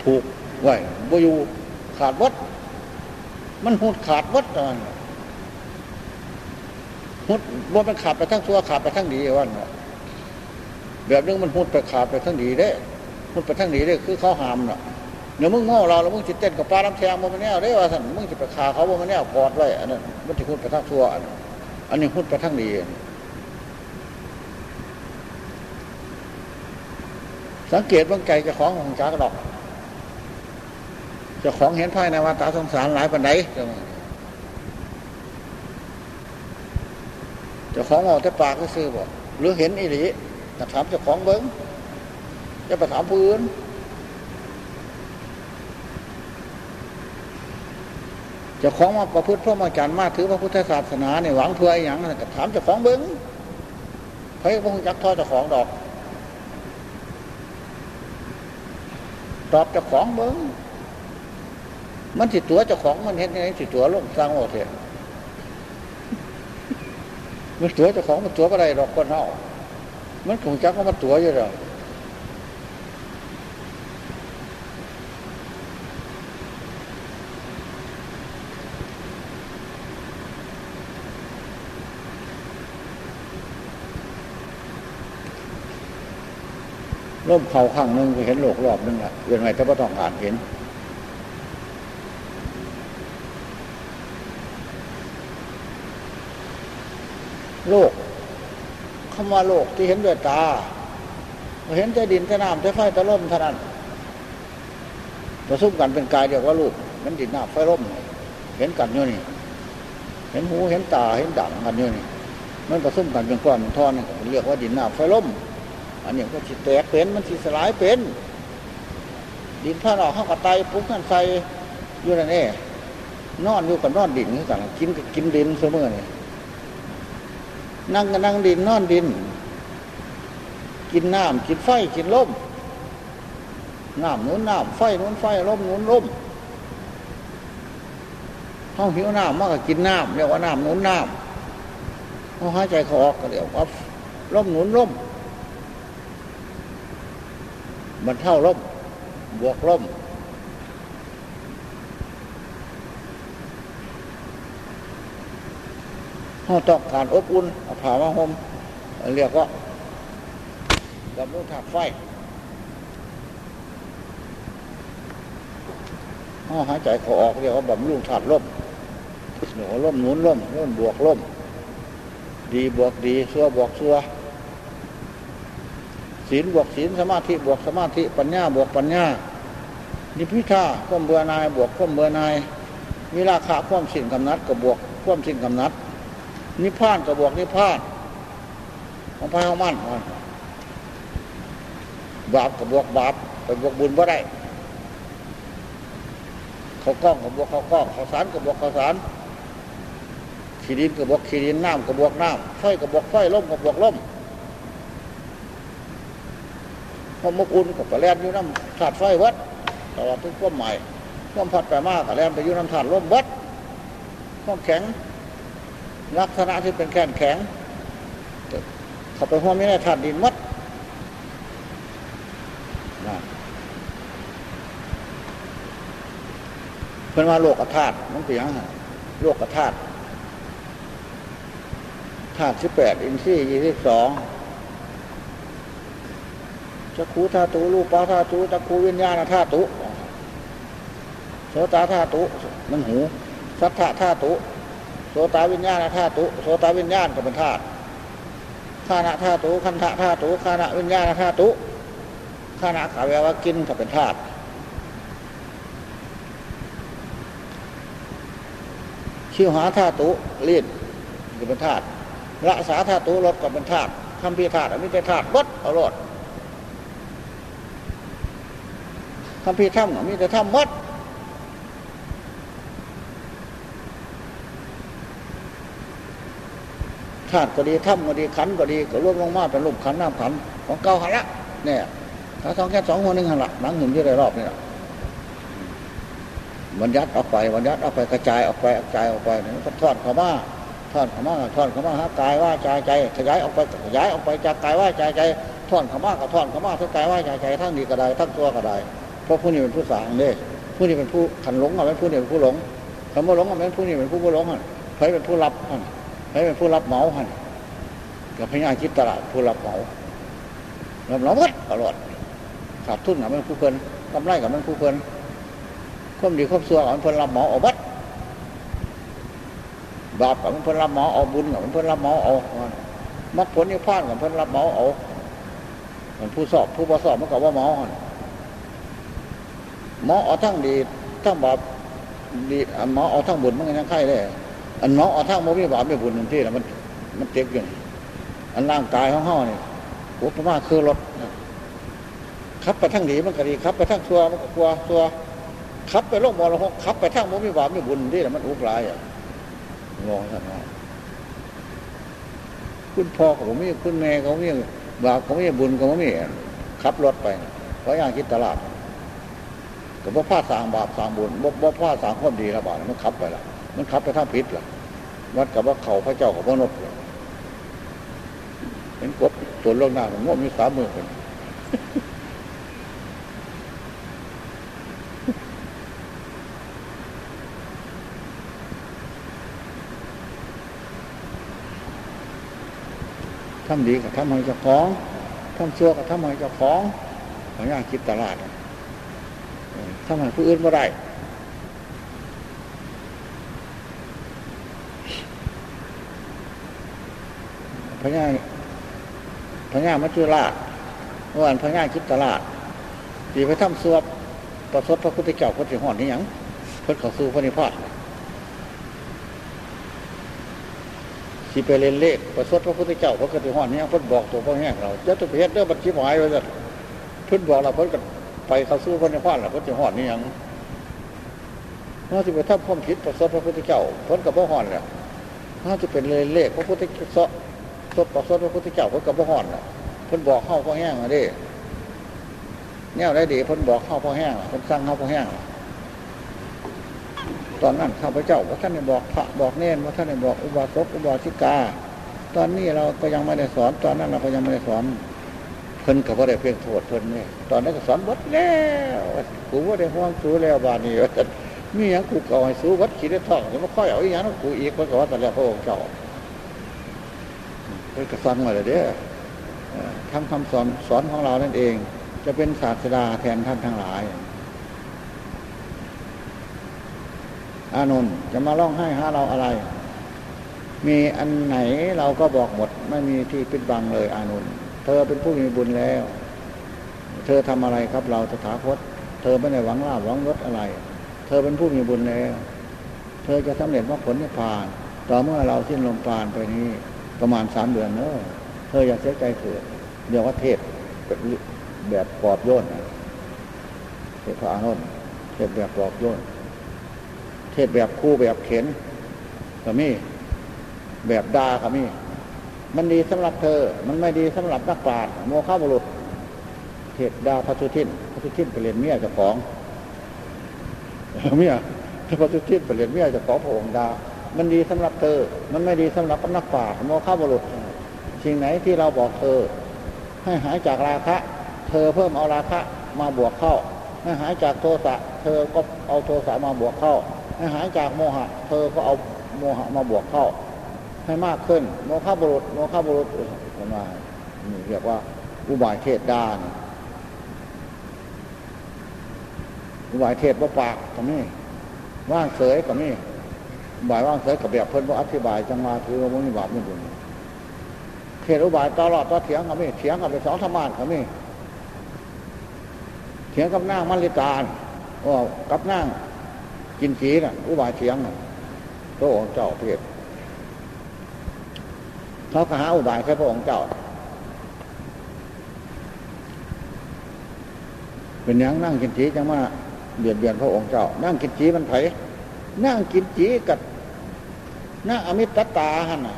ผูกไว้บ่อยู่ขาดวัด มันหุดขาดวัดตอนหุดว่ามันขาดไปทั้งตัวขาดไปทั้งดีวันแบบนึงมันหุดไปขาดไปทั้งดีได้หุดไปทั้งดีได้คือเขาหามเนาะเดี๋ยวมึงง้อเราแล้วมึงจิตเต้นกับปลาน้ำแทงมันแน่ได้ว่าสันมึงจะไปขาเขามันแน่กอดไว้อันนั้นมันจะหุดไปทั้งตัวอันนี้หุดไปทั้งดี สังเกตว่าไก่จะของของจ้ากระดอกจะของเห็นไพ่ในวัฏสงสารหลายปันไดจะของออกแต่ปากก็ซื้อบ่หรือเห็นอีหลีจะถามจะของเบิ้งจะไปถามผู้อื่นจะของมาประพฤติพระมาจารย์มาถือพระพุทธศาสนาเนี่ยหวังเพื่ออย่างนั้นถามจะของเบิ้งเฮ้ยพระจักทอจะของดอก ตอบเจ้าของเบิ้งมันสิตัวเจ้าของมันเห็นไงสิตัวลงสร้างโอเทมันตัวเจ้าของมันตัวอะไรดอกคนเฮามันคงจักว่ามันตัวอยู่แล้ว ร่มเข่าข้างนึงเห็นโลกรอบนึงอะเป็นไงถ้าพระต้องอ่านเห็น โลกคำว่าโลกที่เห็นด้วยตาเห็นแต่ดินแต่น้ำแต่ไฟแต่ลมเท่านั้นผสมกันเป็นกายเดียวว่าลูกมันดินน้ำไฟลมเห็นกันอยู่นี่ เห็นหูเห็นตาเห็นดังกันอยู่นี่ มันผสมกันเป็นก้อนท่อนเรียกว่าดินน้ำไฟลม อันนี้ก็จิแตกเป็นมันจิสลายเป็น ดินผ้าหนอกข้าวกระไตปุ๊บกันใส่อยู่นั่นเองนอนอยู่กับนอนดินนี่กันกินกินดินเสมอเนี่ยนั่งก็นั่งดินนอนดิน กินน้ำกินไฟกินลมน้ำนุนน้ำไฟนุนไฟลมนุนลมห้องหิวน้ำมากกกินน้ำเรียกว่าน้ำนุนน้ำห้องหายใจเขาออกก็เรียกว่าลมนุนลม มันเท่าลมบวกล่มเขาต้องการอบอุ่นเอาผ้ามาห่มเรียกว่าบำรุถาดไฟเขาหายใจเขาออกเรียกว่าบำรุงถาดลมหนูล่มหนุนล่มล่มบวกล่ม ดีบวกดีซัวบวกซัว ศีลบวกศีลสมาธิบวกสมาธิปัญญาบวกปัญญานิพิทาข้อมเบื่อนาย บวกข้อมเบื่อนายมีราคาข้อมสิ่งกำนัดกับบวกข้อมสิ่งกำนัด นิพพานกับบวกนิพพานของพระของมั่นบาปกับบวกบาปไปบวกบุญบ่ได้เขากล้องกับบวกเขากล้องเขาสารกับบวกเขาสารขีดินกับบวกขีดินน้ำกับบวกน้ำไฟกับบวกไฟล่มกับบวกล่ม พอมกุลกับกระแลนอยู่น้ำถาดไฟวัดตลอดทุกความใหม่ความพัดไปมากกระแลนไปอยู่น้ำถาดล่มวัดความแข็ง ลักษณะที่เป็นแข็งแข็งเขาไปหัวไม่ได้ถาดดินมัดเป็นว่าโลกธาตุมันเป็นยังไงโลกธาตุธาตุสิบแปดอินทรีย์ยี่สิบสอง จักขูธาตุรูปาธาตุจักขูวิญญาณธาตุโสตาธาตุมันหูสัทธาธาตุโสตาวิญญาณธาตุโสตาวิญญาณก็เป็นธาตุขานะธาตุคันธะธาตุขานะวิญญาณธาตุขานะขาแววกินก็เป็นธาตุชิวหาธาตุเลียนก็เป็นธาตุละสาธาตุรถก็เป็นธาตุคำพิธาตุไม่ใช่ธาตุวัดอารถ คำพิธามมีแต่ธรรมวัดธาตุก็ดีถ้ำก็ดีขันก็ดีก็รวมลงมาเป็นรูปขันน้ำขันของเก่าหันละเนี่ยถ้าสองแค่สองหัวหนึ่งหันละหนังหุ่นที่ได้รอบนี่แหละวันยัดออกไปวันยัดออกไปกระจายออกไปกระจายออกไปนี่ก็ทอดขามาทอดขามาทอดขามาหากายว่าใจใจขยายออกไปขยายออกไปจากกายว่าใจใจทอดขามากับทอดขามาทั้งกายว่าใจใจทั้งดีก็ได้ทั้งตัวก็ได้ เพราะผู้นี้เป็นผู้สางเนี่ยผู้นี้เป็นผู้ขันหลงอะเป็นผู้นี้เป็นผู้หลงคำว่าหลงอะเป็นผู้นี้เป็นผู้ผู้หลงอะใครเป็นผู้รับอะใครเป็นผู้รับเหมาอะกับพญาคิดตลาดผู้รับเหมารับเหมาหมดตลอดขาดทุนกับมันผู้เพลินกำไรกับมันผู้เพลินความดีความชั่วกับมันเพลินรับเหมาเอาบัดบาปกับมันเพลินรับเหมาเอาบุญกับมันเพลินรับเหมาเอามรรคผลนิพพานกับเพิ่นรับเหมาเอามันผู้สอบผู้ประสอบมันกับว่าเหมาอะ หมอเอาทั้งดีทั้งบาปดีหมอเอาทั้งบุญมันก็ยังไข่เลยอันหมอเอาทั้งโมวิบาปไม่บุญทันทีแล้วมันมันเจ็บอยู่อันร่างกายของห่อนี่อุปมาคือรถขับไปทั้งดีมันก็ดีขับไปทั้งชัวมันก็ชัวชัวขับไปโลกมรหกขับไปทั้งโมวิบาปไม่บุญที่แล้วมันอุปลายอะงงท่านว่าคุณพ่อของมีคุณแม่ของมีบาปของมีบุญของมีขับรถไปเพราะอย่างคิดตลาด กับว่าผ้าสางบาปสางบุญว่าผ้าสางความดีละบาปมันขับไปละมันขับไปทางพิษละวัดกับว่าเขาพระเจ้ากับพระนกเห็นกบส่วนลงหน้ามันว่ามีสามมือเป็นทำดีกับทำให้เจ้าของทำชั่วกับทำให้เจ้าของขออย่างคิดตลาด ทำให้ผู้อื่นไม่ได้พญาพญามัจจุราชเมื่อวานพญาคิดตลาดตีไปทำซัวประสบพระพุทธเจ้าพุทธหอนนี่ยังเพิ่นเขาสู้พระนิพพานสิไปเล่นเลขประสบพระพุทธเจ้าพระพุทธหอนนี่ยังเพิ่นบอกตัวพ่อแห้งเราจะตัวเพชรเด้อบัญชีหมายไว้จะเพิ่นบอกเราเพิ่นก็ ไปเขาสู้พระนิพพานเราพุทธหอนนี่ยังน่าจะไปทำความผิดประสบพระพุทธเจ้าพิ่นกับพระหอนเนี่ยน่าจะเป็นเลยเลขพระพุทธเจ้าสดต่อสดพระพุทธเจ้าพิ่นกับพระหอนน่ะเพิ่นบอกเข้าพ่อแห้งมาดิเนี่ยได้ดีพิ่นบอกเข้าพ่อแห้งพิ่นสั่งเข้าพ่อแห้งตอนนั้นข้าพเจ้าว่าท่านได้บอกพระบอกเน้นว่าท่านได้บอกอุบาสกอุบาสิกา ตอนนี้เราก็ยังไม่ได้สอน ตอนนั้นเราก็ยังไม่ได้สอน พิ่นกับว่าได้เพียงโทษเพิ่นเนี่ยตอนนั้นก็สอนวัดแล้วกูว่าได้ห่วงสู้แล้วบานนี้ว่ามีอย่างกูก่าให้สู้วัดขีดได้ท่องจะมาค่อยเอาอย่างนั้นกูอีกเพิ่นก็ว่าแต่แล้วพระองค์เจ้าเพิ่นก็ฟังมาเลยเด้อทำคำสอนสอนของเรานั่นเอง จะเป็นศาสดาแทนท่านทั้งหลาย อานนท์จะมาร้องไห้หาเราอะไร มีอันไหนเราก็บอกหมด ไม่มีที่ปิดบังเลยอานนท์ ธอเป็นผู้มีบุญแล้ว เธอทำอะไรครับเราตถาคต เธอไม่ได้หวังลาบหวังยศอะไร เธอเป็นผู้มีบุญแล้ว เธอจะสำเร็จมรรคผลนิพพาน ต่อเมื่อเราสิ้นลมปาณไปนี้ ประมาณสามเดือนเนอะเธออย่าเสียใจเถิดเดี๋ยวว่าเทศแบบปลอบโยนเทศพระอานนท์เทศแบบปลอบโยนเทศแบบคู่แบบเข็นก็มีแบบดาก็มี มันดีสำหรับเธอ มันไม่ดีสำหรับนักปราชญ์โมฆะบุรุษเทศดาพระสุทินพระสุทินไปเรียนเมียเจ้าของเมียพระสุทินไปเรียนเมียเจ้าของพระองค์ดา มันดีสำหรับเธอ มันไม่ดีสำหรับนักปราชญ์โมฆะบุรุษสิ่งไหนที่เราบอกเธอ ให้หายจากราคะ เธอเพิ่มเอาราคะมาบวกเข้า ให้หายจากโทสะ เธอก็เอาโทสะมาบวกเข้า ให้หายจากโมหะ เธอก็เอาโมหะมาบวกเข้า ให้มากขึ้น โมฆะบุรุษ โมฆะบุรุษมานี่เรียกว่า อุบายเทศด้าน อุบายเทศว่าปากก็มีว่างเสยก็มีอุบายว่างเสยกับแบบเพิ่นว่าอธิบายจังมาถือว่ามีบาปมีบุญเทศอุบายตลอดต่อเถียงกับมีเถียงกับไปสองธรรมานกับมีเถียงกับนั่งมันลิตาโอ้กับนั่งกินขีน่ะ อุบายเถียงน่ะพระองค์เจ้าเพศ เขาขหาอุบายแค่พระองค์เจ้า เป็นยังนั่งกินจีจังมาเบียดเบียนพระองค์เจ้า นั่งกินจีมันไผนั่งกินจีกับนั่งอมิตตาหันน่ะ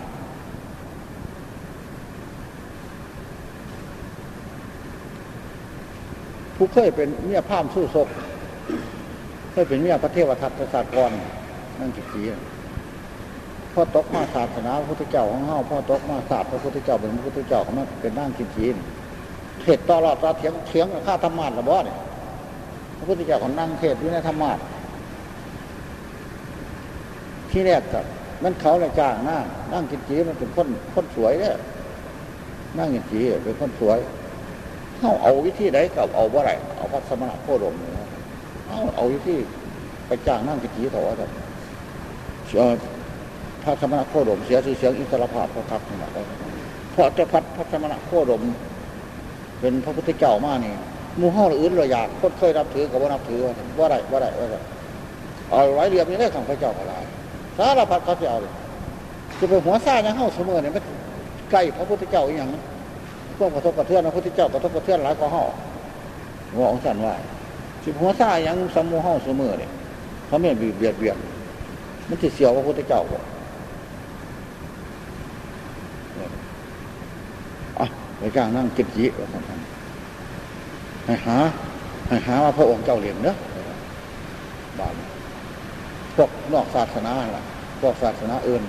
ผู้เคยเป็นเมียพามสู้ศพเคยเป็นเมียพระเทวทัตศาสตร์กรนั่งกินจี พ่อตกมาศาสนาพระพุทธเจ้าของเฮาพ่อตกมาศาสตร์พระพุทธเจ้าเป็นพระพุทธเจ้าของมันเป็นนั่งกินจีนเทศต่อรอดต่อเถียงเถียงข้าธรรมะระบอเนี่ยพระพุทธเจ้าของนั่งเทศอยู่ในธรรมะที่แรกกับมันเขาเลยจ้างนั่งนั่งกินจีมันเป็นคนคนสวยเนี่ยนั่งกินจีเป็นคนสวยเขาเอาวิธีไหนกับเอาว่าไรเอาพระสมณะโคดมเนี่ยเอาเอาวิธีไปจ้างนั่งกินจีเขาว่าแบบ พระสมณะโคดมเสียชื่อเสียงอิสระภาพเขาทักนี่แหละเพราะจะพัดพระสมณะโคดม เป็นพระพุทธเจ้ามานี่มูห้ออื่นเราอยากคนเคยรับถือกับว่านับถือว่าไรว่าไรว่าไรเอาไว้เรียบนี้ได้ของพระเจ้าอะไรสารพัดเขาจะเอาเลยจะไปหัวซ่ายังเข้าเสมอเนี่ยไมันใกล้พระพุทธเจ้าอย่างพวกกระทบกระเทือนพระพุทธเจ้ากระทบกระเทือนหลายกว่าห้อหัวองสันว่าสิหัวซ่ายังสมูห้อเสมอเนี่ยเขาไม่บีบเบียดเบียนมันจะเสียวพระพุทธเจ้าบ่อะ ไปจ้างนั่งกิจจีว่าสำคัญให้หาให้หาว่าพระองค์เจ้าเรียนเนอะบาปพวกนอกศาสนาแหละพวกศาสนาอื่น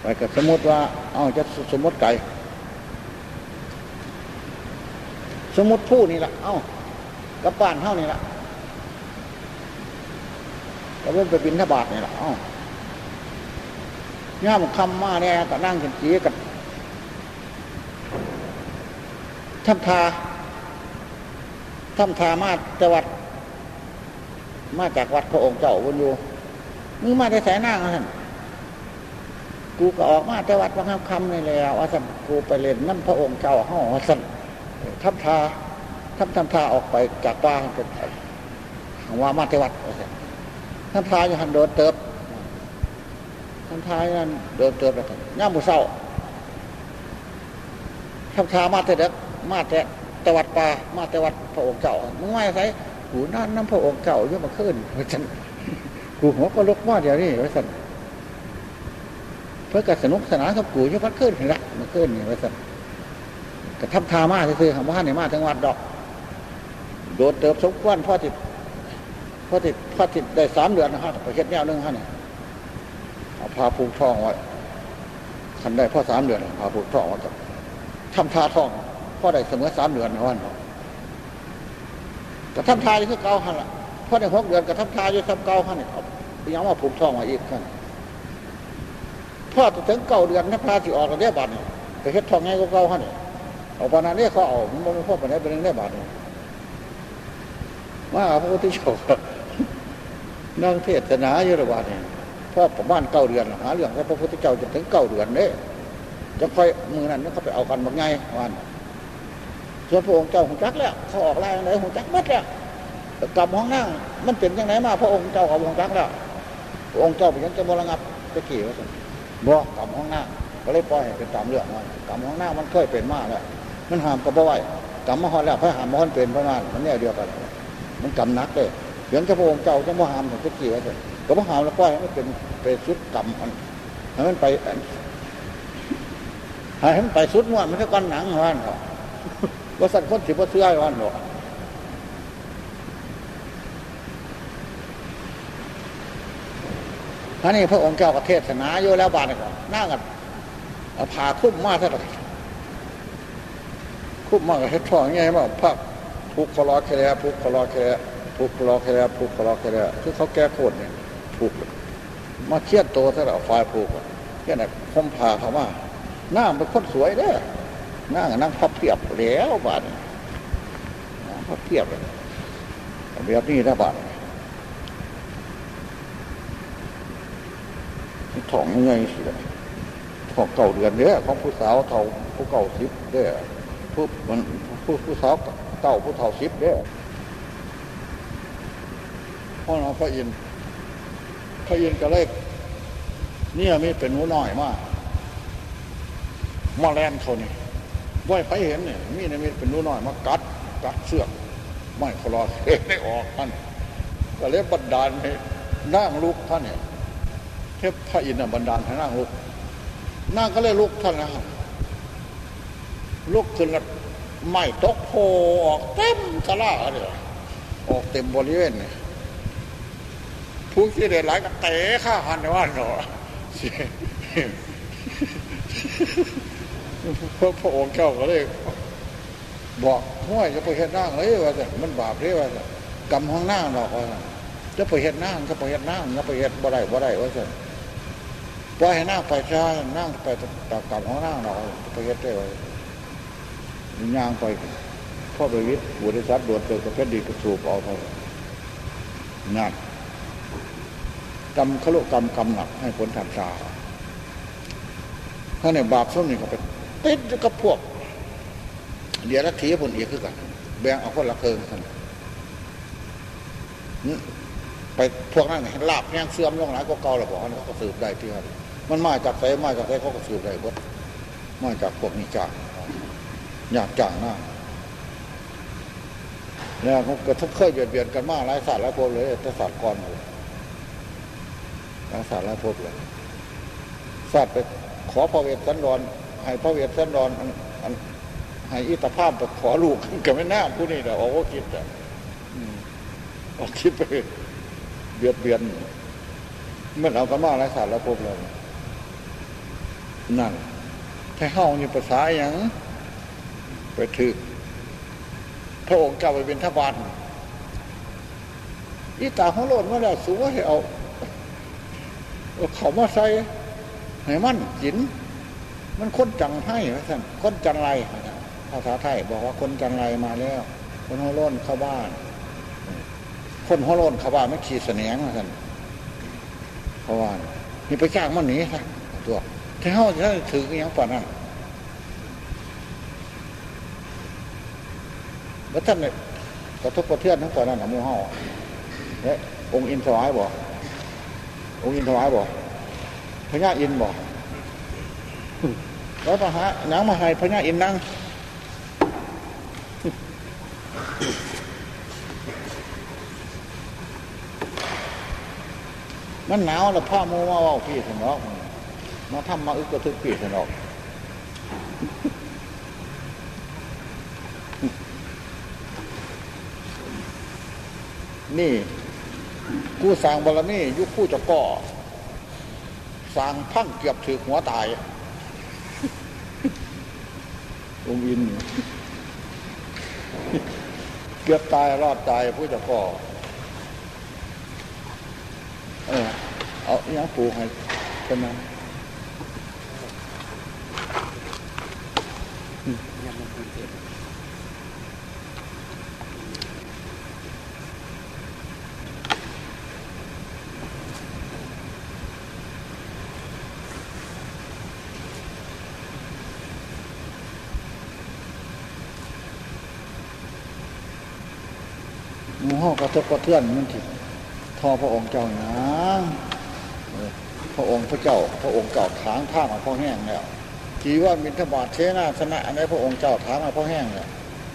ไปกับสมมติว่า เอาจะสมมติไก่ สมมติผู้นี่แหละเอากับบ้านเท่านี่แหละก็เริ่มไปบินทบาทนี่แหละเอาย่ามคำมาเนี่ยก็นั่งกันจีกัน ทำทาทำทามาจังหวัด มาจากวัดพระองค์เจ้าวนอยู่มึงมาได้แสนนั่งท่านกูก็ออกมาแต่วัดบางคำนี่แล้วว่าสันกูไปเล่นน้ำพระองค์เจ้าห้องว่าสันทำทาทำทำทาออกไปจากบ้าเป็นว่ามาแต่วัดว่าสันทำทาอยู่หันโดนเติบทำทาอย่างนั้นโดนเติบแล้วย่ามือเศร้าทำทามาแต่เด็ก มาแต่ตวัดป่ามาแต่วัดพระองค์เจ้ามึงไม่ใช่กูนั่นน้ำพระองค์เจ้าเยอะมาขึ้นว่าสันกูหัวก็ลกว่าเดี๋ยวนี้ว่าสันเพื่อกสนุกสนานกับกูเยกพัดขึ้นเห็นละมาขึ้นนี่ว่าสันกระทับทามาคือคำว่าเนี่ยมาทั้งวัดดอก โดดเติบสมควรพ่อติดพ่อติดพ่อติดได้สามเดือนนะฮะไปเช็ดแนวนึงฮะเนี่ยเอาพาผูกทองไว้ทันได้พ่อสามเดือนพาผูกทองไว้ทำทาทอง พ่อได้เสมอสามเดือนนะวันกระทำทายคือเก่าหันละพ่อได้หกเดือนกระทำทายอยู่ทำเก่าหันเนี่ยยังว่าผูกทองมาอีกขั้นพ่อถึงเก่าเดือนถ้าพาสิออกกันได้บาทเนี่ยไปเฮ็ดทองไงก็เก่าหันเนี่ยเอาปานาเนี่ยเขาเอามันไม่พ่อปานนี้เป็นเรื่องได้บาทเนี่ยว่าพระพุทธเจ้านั่งเทศนาอยู่ระบาดเนี่ยพ่อประมาณเก้าเดือนหาเรื่องพระพุทธเจ้าจนถึงเก้าเดือนเนี่ยจะค่อยมือนั้นเขาไปเอากันบางไงวัน ส่วนพระองค์เจ้าหงจักแล้วเขาออกไล่ไหนหงจักมัดแล้วกลับห้องนั่งมันเป็นยังไงมาพระองค์เจ้ากับหงจักแล้วองค์เจ้าเป็นยังจะบระงับจะกี่วะสิบอกกลับห้องนั่งก็เลยปล่อยให้เป็นตามเรื่องว่ากลับห้องนั่งมันเคยเป็นมากแล้วมันหามกับบ่ไหวกลับมาหอนแล้วพระหามมาหอนเป็นพระนานมันเนี่ยเดียวกัน มันกำนักเลยเสียงจะพระองค์เจ้าจะบ่หามถึงจะกี่วะสิก็บ่หามแล้วปล่อยให้มันเป็นเป็นชุดกรรมมันให้มันไปให้มันไปสุดม้วนมันจะก้อนหนังว่านเขา ว่าสัตว์คนสิบว่าเสื้อว่านหรอกท่านี่พระองค์เจ้าประเทศนาอยู่แล้วบานก่อนนั่งกันผ่าคุ้มมากท่าไหร่คุ้มมากเฮ็ดท้องไงว่าพระผูกคลอแคร์ผูกคลอแคร์ผูกคลอแคร์ผูกคลอแคร์คือเขาแก้โคตรเนี่ยผูกมาเชียดตัวเท่าไหร่ไฟผูกแค่ไหนคมผ่าเขาว่าหน้าเป็นคนสวยเด้อ น้านั่งพับเพียบแล้วบาดพับเพียบเลยแบบนี้นะบาดท้องยังไงสิท้องเก่าเดือนเนี้ยของผู้สาวเท่าผู้เก่าสิบเด้อผู้มันผู้ผู้สาวเก่าผู้เท่าสิบเด้อพ่อน้องพระอินพระอินทร์ก็เลยเนี่ยมีเป็นหนูน้อยมากมาแลนเขานี่ ว่าไปเห็นเนี่ยมีเนี่ยมีเป็นนู้น้อยมากัดกัดเสือกไม่คลอเห็นได้ออกท่านก็เลยบันดาลให้นั่งลุกท่านเนี่ยเทพพระอินทร์บันดาลให้นั่งลุกนั่งก็เลยลุกท่านนะครับลุกขึ้นแล้วไม่ตกโผออกเต็มสลาเลยออกเต็มบริเวณเนี่ยผู้ที่ได้หลายก็เตะข้าหันในว่านหรอ พระพระองค์เจ้าก็เลยบอกห้วยจะไปเห็นนั่งเลยว่าจะมันบาปเลยว่าจะกำห้องนั่งหรอกว่าจะไปเห็นนั่งจะไปเห็นนั่งจะไปเห็นบ่ได้บ่ได้ว่าจะปล่อยให้นั่งไปช้านั่งไปตากกำห้องนั่งหรอกไปเห็นได้ว่าย่างไปพ่อไปวิทย์บุตรสัตว์ดวดเจอกับเพชรดีกระสูบเอาเท่านั่นกรรมขลุกรรมกรรมหนักให้ผลทางชา ถ้าในบาปส้มนี่ก็ไปติดกับพวก เดี๋ยวรัทีผลอีกคือกันแบ่งเอาคนละเคิงกันไปพวกนั้นลาบแห้งเสื่อมลงหลายก็เกาแล้วบอกเขาก็สืบได้ที่ว่ามันมาจากไสมาจากไสเขาก็สืบได้บดมาจากพวกนี้จากอยากจ่างหน้าเนี่ยเขากระทบเคยเบียดเบียนกันมากหลายศาสตร์หลายพวกเลยแต่ศาสตร์ก่อนเลยหลายศาสตร์หลายพวกเลยศาสตร์ไป ขอพระเวทสันดรให้พระเวทสันดรอันให้อิตาภาพไปขอลูกกับไม่น่าผู้นี้เดี๋ยวโอ้คิดอะออกคิดไปเบียดเบียนมันเอากันมาหลายศาสตร์หลายพวกเลยนั่นถ้าเฮานี่ภาษาอย่างไปถือพระองค์เจ้าไปเป็นทบาทอีตาของโลดมาแล้วสูงให้เอาเขามาใส่ ให้มันจิน มันคนจังให้พระท่านคนจังไรภาษาไทยบอกว่าคนจังไรมาแล้ว คนหัวโล้นเข้าบ้าน คนหัวโล้นเข้าบ้านไม่ขี่เสนียงพระท่านเพราะว่านี่ไปจ้างมันหนีค่ะตัวถ้าเขาจะถืออย่างป่านั้นแล้วท่านเนี่ยกระทบกระเทือนทั้งป่านั้นหมูเห่าเนี่ยองค์อินทวายบอกองค์อินทวายบอก ญาอินบอกแล้วพระหานังมาให้พญาอินนั่งมันหนาวแล้วผ้ามูมาว่าพี่สนอกมาทำมาอึกกระทึกพี่สนอกนี่ กู้สร้างบารมียุคคู่จะก่อ สางพังเกือบถือหัวตายองอิน เกือบตายรอดตายผู้จะก่อเออเอาอย่างปูให้เป็นนั้น มันเป็นเจ็บหมูห่อกระทบกระเทือนมันถิทอพระองค์เจ้านะพระองค์พระเจ้า พระองค์เจ้าทางท่ามาพ่อแห้งแล้วทีว่ามินทบาทเชนาสนะอันนี้พระองค์เจ้าทางมาพ่อแห้งแล้ว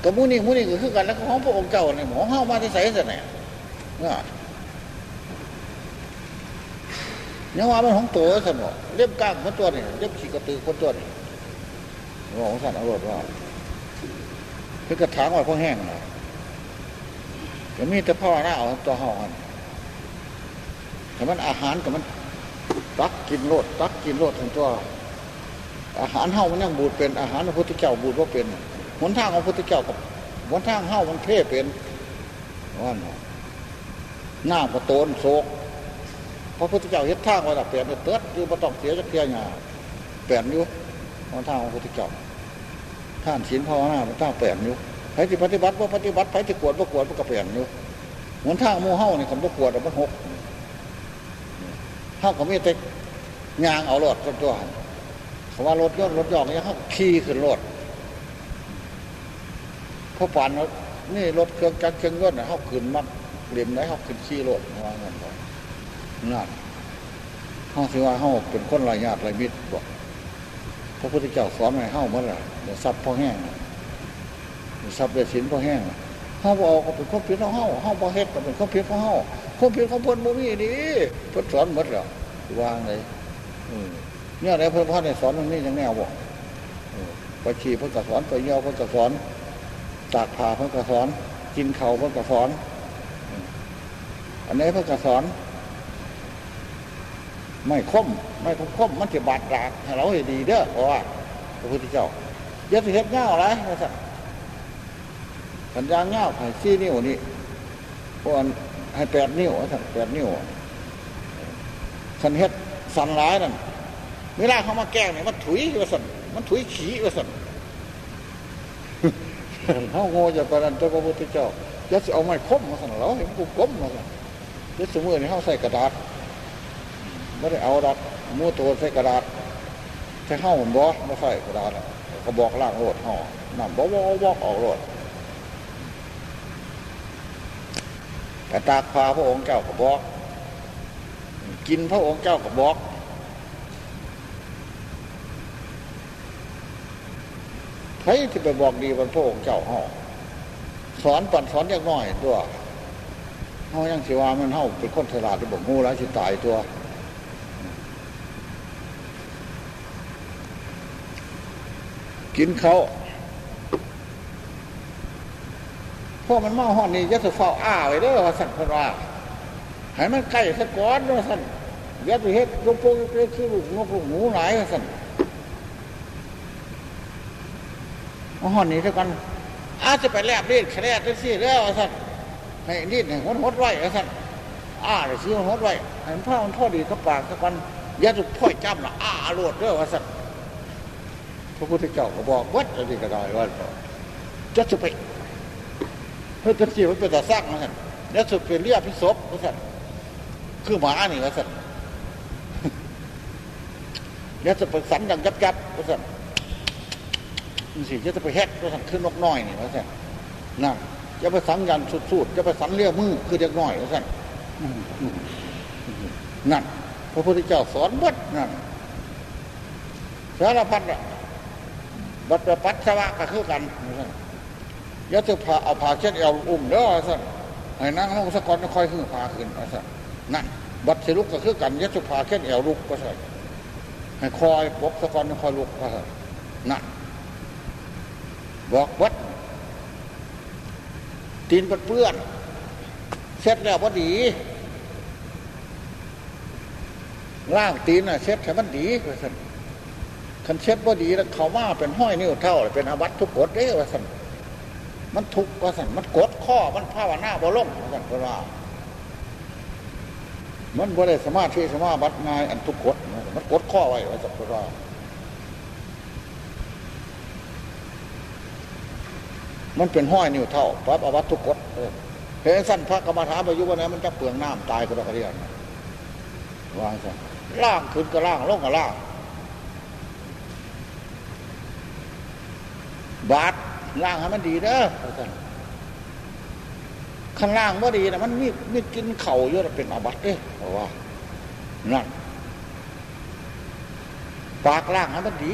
ก็มูนี่มูนี่ก็คือกันแล้วของพระองค์เจ้าเนี่ยหมอเข้ามาที่ใส่สนะเนี่ยยังว่ามันของตัวสนอเล็บก้างคนตัวนี่เล็บขี่กระตือคนตัวนี่บอกของสันอรรถว่าคือกระถางไว้พ่อแห้งนะ ก็มีแต่พ่อหน้าเอาตัวห่อนแต่มันอาหารกับมันตักกินโลดตักกินโลดทั้งตัว อาหารเฮามันยังบูดเป็นอาหารพระพุทธเจ้าบูดว่าเป็นหนทางของพระพุทธเจ้ากับหนทางเฮามันเพ่เป็นว่าหน้าประโตนโศกพระพุทธเจ้าเฮ็ดทางไว้ละเปลี่ยนเติร์ดอยู่บ่ต้องเสียจะเพียงหยาเปลี่ยนอยู่หนทางของพระพุทธเจ้าท่านศีลภาวนาเป็นทางเปลี่ยนอยู่ รที่ปฏิบัติว่าปฏิบัติใครที่กวดว่ากวดมันก็เปลี่ยนอยู่หนทางมูเฮ้านี่คำว่ากวดมันหกเฮาก็มีแต่ยางเอารถตัวเขาว่ารถยนต์รถยอกเนี่ยเขาขี่ขึ้นรถพอปั่นนี่รถเครื่องจักรเครื่องยนต์เขาขึ้นมัดเรียมไหนเขาขึ้นขี่รถว่าเงินบอกนั่นเขาถือว่าเขาเป็นคนไรญาติไรมิตรบอกพระพุทธเจ้าสอนไงเข้าเมื่อไหร่เดี๋ยวซับพ่อแห้ง เดี๋ยวซับเดือดสินพ่อแห้งเขาบอกก็เป็นข้อพิษของเขาเขาบอเฮ็ดก็เป็นข้อพิษของเขาข้อพิษของเพิ่นบ่มีดีเพิ่นสอนหมดแล้ววางเลยเนี่ยอะไรเพิ่นพ่อในสอนมันนี่ยังแนวบอกไปขี่เพิ่นก็สอนไปเยี่ยวเพิ่นก็สอนตากผ้าเพิ่นก็สอน กินเข่าเพิ่นก็สอน อันนี้พระกสอน ไม่คมไม่คมคมมันจะบาดดากให้เราให้ดีเด้อเพราะว่าพระพุทธเจ้าอย่าสิเฮ็ดเงาอะไรนะสั สัญญางเงาให้สี่นิ้วนี่พวกให้แปดนิ้วสัแปดนิ้วสันเฮ็ดสันร้ายนั่นเวลาเขามาแก้เนี่ยมันถุยว่าสันมันถุยขี้ว่าสันเขาโง่จากปนันตัวพระพุทธเจ้าจะเอาไม้คมมาสั่นเราเห็นกูก้มมาสั่นจะสมมติเขาใส่กระดาษไม่ได้เอาดัดมูตัวใส่กระดาษใช้เข้าผมบอกไม่ใส่กระดาษเขาบอกล่างโรดห่อน้ำบอกบอกบอกออกโรด กระตากพาพระองค์เจ้าก็บอก กินพระองค์เจ้าก็บอก ใครที่ไปบอกดีบนพระองค์เจ้าห่อสอนปั่นสอนยังน้อยตัวเฮายังสิว่ามันเฮาเป็นคนฉลาดที่บอกงูแล้วสิตายตัว กินเขา พวกมันมาห้อนนี่ยัดเฝ้าอ้าไว้เด้อว่าสั่นคนว่าให้มันใกล้สะก้อนว่าสั่นยัดไปเฮ็ดลูกโป่งคือลูกนกลูกหมูหลายว่าสั่นมาห้อนนี่เท่ากันอาจจะไปแลบเลียดแคลดสิแล้วสัตว์ให้รีดให้หดหดไว้สัตว์อ้าเลยซื้อหดไว้ให้มันพ่อมันพ่อดีกับปากสักวันยาจุพ่อยจำละอ้าโลดเด้อสัตว์พระพุทธเจ้าก็บอกวัดอะไรก็ได้ว่าจะจะไป เพื่อจะเสียมันเป็นตาสร้างนะสัตว์แล้วสุดเป็นเรียบพิศพนะสัตว์คือหมาหนี่นะสัตว์แล้วจะเป็นสันดังยับยับนะสัตว์สิจะไปแฮกจะสั่งขึ้นนกน้อยนี่ว่าสั่นนั่นจะไปสังยันสุดๆจะไปสันเลี้ยวมือคือเด็กน้อยว่าสั่นนั่นพระพุทธเจ้าสอนบัดนั่นสารพัดอะบัดปัสสาวะก็คือกัน ยะจะพาเอาพาเช็ดเอวอุ้มเด้อสั่นให้นั่งลงสะกอนค่อยขึ้นพาขึ้นว่าสั่นนั่นบัดสิลุกก็คือกันยะจะพาเช็ดเอวลุกก็สั่นให้คอยปกสะกอนคอยลุกก็สั่นนั่นบอกวัดตีนเปื้อนเช็ดแล้วพอดีล่างตีนน่ะเช็ดให้มันดีว่าสันคันเช็ดพอดีแล้วเขาว่าเป็นห้อยนิ้วเท่าเป็นอาวัตทุกกฎเด้ว่าสัน มันทุกว่าสั่นมันกดข้อมันภาวนาบ่ลงว่าสันเพราะว่ามันบ่ได้สมาธิสมาบัติงายอันทุกข์กฎมันกดข้อไว้ว่าสันเพราะว่ามันเป็นห้อยนิ้วเท่าปั๊บอวัตทุกกฎเห็นสั้นพระกรรมฐานไปยุวันนี้มันจะเปลืองน้ำตายก็ต้องเรียนวางซะล่างขึ้นก็ล่างลงก็ล่าง บาด ล่างให้มันดีเด้อข้างล่างว่าดีนะมันมีมีกินเข่าเยอะเป็นอาบัตเด้เพราะว่านั่นปากล่างให้มันดี